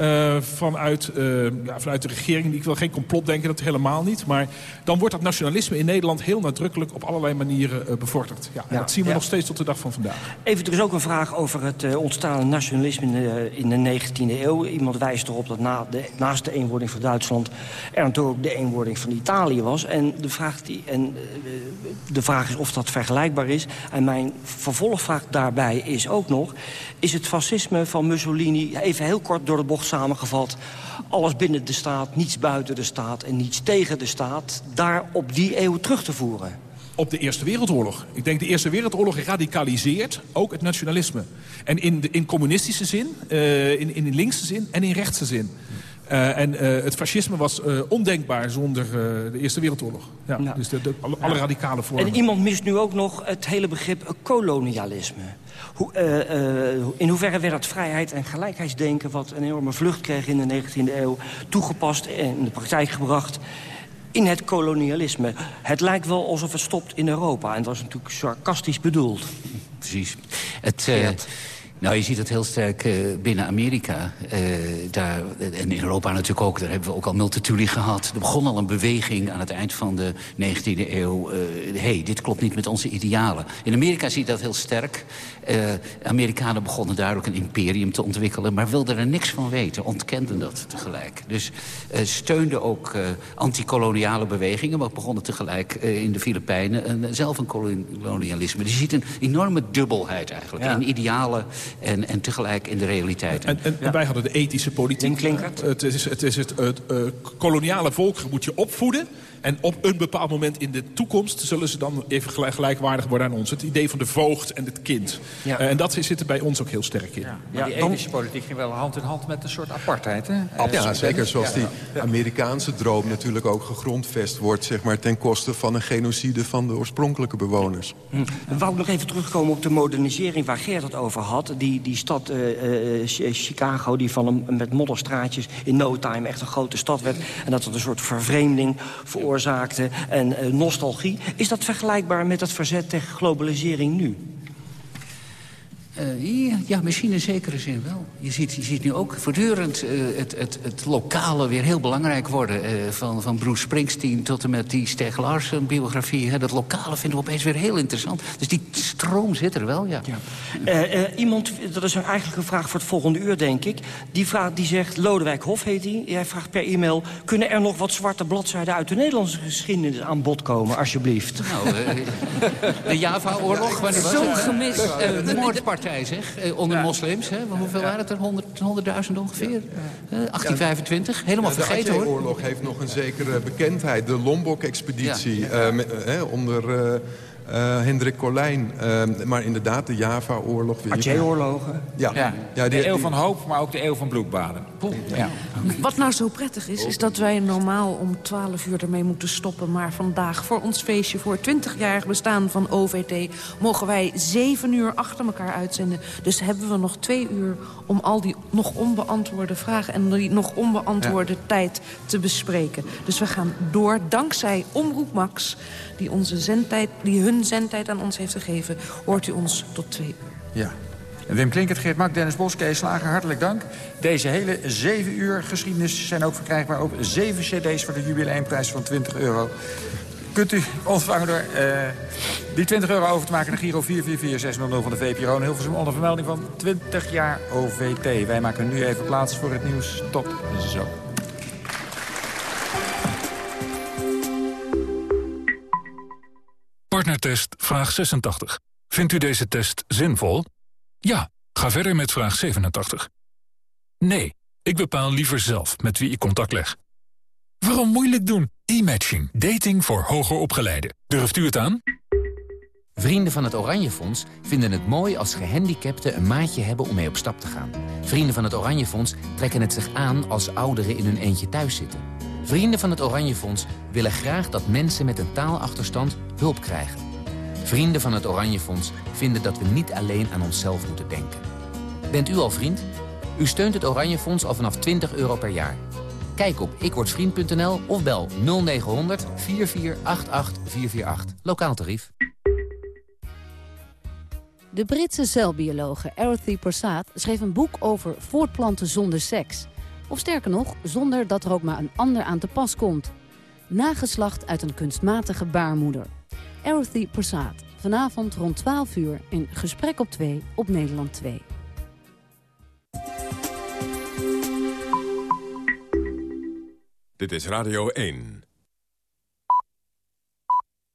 Uh, vanuit, uh, ja, vanuit de regering. Ik wil geen complot denken, dat helemaal niet. Maar dan wordt dat nationalisme in Nederland heel nadrukkelijk... op allerlei manieren uh, bevorderd. Ja, ja, dat zien we ja. nog steeds tot de dag van vandaag. Even, er is ook een vraag over het ontstaan nationalisme in de, in de 19e eeuw. Iemand wijst erop dat na de, naast de eenwording van Duitsland... er natuurlijk ook de eenwording van Italië was. En de, vraag die, en de vraag is of dat vergelijkbaar is. En mijn vervolgvraag daarbij is ook nog... is het fascisme van Mussolini, even heel kort door de bocht samengevat... alles binnen de staat, niets buiten de staat en niets tegen de staat... daar op die eeuw terug te voeren? Op de Eerste Wereldoorlog. Ik denk de Eerste Wereldoorlog radicaliseert ook het nationalisme. En in, de, in communistische zin, uh, in, in linkse zin en in rechtse zin. Uh, en uh, het fascisme was ondenkbaar zonder de Eerste Wereldoorlog. Ja, ja. Dus de, de, alle, alle, radicale vormen. En iemand mist nu ook nog het hele begrip kolonialisme. Hoe, in hoeverre werd dat vrijheid- en gelijkheidsdenken... wat een enorme vlucht kreeg in de 19e eeuw... toegepast en in de praktijk gebracht in het kolonialisme. Het lijkt wel alsof het stopt in Europa. En dat is natuurlijk sarcastisch bedoeld. Precies. Het... Nou, je ziet het heel sterk uh, binnen Amerika. Uh, daar, en in Europa natuurlijk ook. Daar hebben we ook al Multatuli gehad. Er begon al een beweging aan het eind van de 19e eeuw. Hé, hey, dit klopt niet met onze idealen. In Amerika zie je dat heel sterk. Amerikanen begonnen daar ook een imperium te ontwikkelen... maar wilden er niks van weten, ontkenden dat tegelijk. Dus steunden ook antikoloniale bewegingen... maar begonnen tegelijk in de Filipijnen een, zelf een kolonialisme. Dus je ziet een enorme dubbelheid eigenlijk ja. in idealen en, en tegelijk in de realiteit. En, en, en wij hadden de ethische politiek. Het is het, is het, het uh, koloniale volk moet je opvoeden. En op een bepaald moment in de toekomst zullen ze dan even gelijk, gelijkwaardig worden aan ons. Het idee van de voogd en het kind. Ja. Uh, en dat zit er bij ons ook heel sterk in. Ja, maar die ethische politiek ging wel hand in hand met een soort apartheid, hè? Ja, zeker. Zoals die Amerikaanse droom natuurlijk ook gegrondvest wordt... Zeg maar, ten koste van een genocide van de oorspronkelijke bewoners. Hm. Wou ik nog even terugkomen op de modernisering waar Geert het over had. Die, die stad uh, uh, Chicago, die van een, met modderstraatjes in no time echt een grote stad werd. En dat het een soort vervreemding veroorzaakte veroorzaakte en uh, nostalgie. Is dat vergelijkbaar met het verzet tegen globalisering nu? Uh, ja, ja, misschien in zekere zin wel. Je ziet, je ziet nu ook voortdurend uh, het, het, het lokale weer heel belangrijk worden. Uh, van, van Bruce Springsteen tot en met die Steg Larsen biografie. Hè, dat lokale vinden we opeens weer heel interessant. Dus die stroom zit er wel, ja. ja. iemand, dat is eigenlijk een vraag voor het volgende uur, denk ik. Die, vraag, die zegt, Lodewijk Hof heet hij. Hij vraagt per e-mail... kunnen er nog wat zwarte bladzijden uit de Nederlandse geschiedenis aan bod komen, alsjeblieft? Nou, de Java-oorlog, wanneer was Zo gemist. moordpartij zeg, eh, onder moslims. Hè? Hoeveel waren het er? 100.000 100 ongeveer? Ja. 1825, helemaal ja, vergeten hoor. De oorlog heeft nog een zekere bekendheid. De Lombok-expeditie uh, onder... Uh, uh, Hendrik Colijn. Uh, maar inderdaad, de Java-oorlog. Aceh-oorlogen. Ja. ja. ja die, de eeuw van hoop, maar ook de eeuw van bloedbaden. Ja. Wat nou zo prettig is, is dat wij normaal om 12 uur ermee moeten stoppen. Maar vandaag, voor ons feestje, voor 20-jarig bestaan van OVT... mogen wij 7 uur achter elkaar uitzenden. Dus hebben we nog twee uur om al die nog onbeantwoorde vragen... en die nog onbeantwoorde ja. tijd te bespreken. Dus we gaan door, dankzij Omroep Max... die, onze zendtijd, die hun zendtijd aan ons heeft gegeven... hoort u ons tot twee uur. Ja. Wim Klinkert, Geert Mak, Dennis Bos, Kees Slager, hartelijk dank. Deze hele zeven uur geschiedenis zijn ook verkrijgbaar op zeven cd's... voor de jubileumprijs van 20 euro. Kunt u ontvangen door uh, die 20 euro over te maken naar Giro 444600 van de VPRO. En Hilversum onder vermelding van 20 jaar OVT. Wij maken nu even plaats voor het nieuws. Tot zo. Partnertest vraag 86. Vindt u deze test zinvol? Ja, ga verder met vraag 87. Nee, ik bepaal liever zelf met wie ik contact leg. Waarom moeilijk doen? E-matching. Dating voor hoger opgeleiden. Durft u het aan? Vrienden van het Oranje Fonds vinden het mooi als gehandicapten een maatje hebben om mee op stap te gaan. Vrienden van het Oranje Fonds trekken het zich aan als ouderen in hun eentje thuis zitten. Vrienden van het Oranje Fonds willen graag dat mensen met een taalachterstand hulp krijgen. Vrienden van het Oranje Fonds vinden dat we niet alleen aan onszelf moeten denken. Bent u al vriend? U steunt het Oranje Fonds al vanaf 20 euro per jaar. Kijk op ikwordvriend.nl of bel 0900 4488 448. Lokaal tarief. De Britse celbiologe Arothy Prasad schreef een boek over voortplanten zonder seks. Of sterker nog, zonder dat er ook maar een ander aan te pas komt. Nageslacht uit een kunstmatige baarmoeder. Arothy Prasad, vanavond rond 12 uur in Gesprek op 2 op Nederland 2. Dit is Radio 1.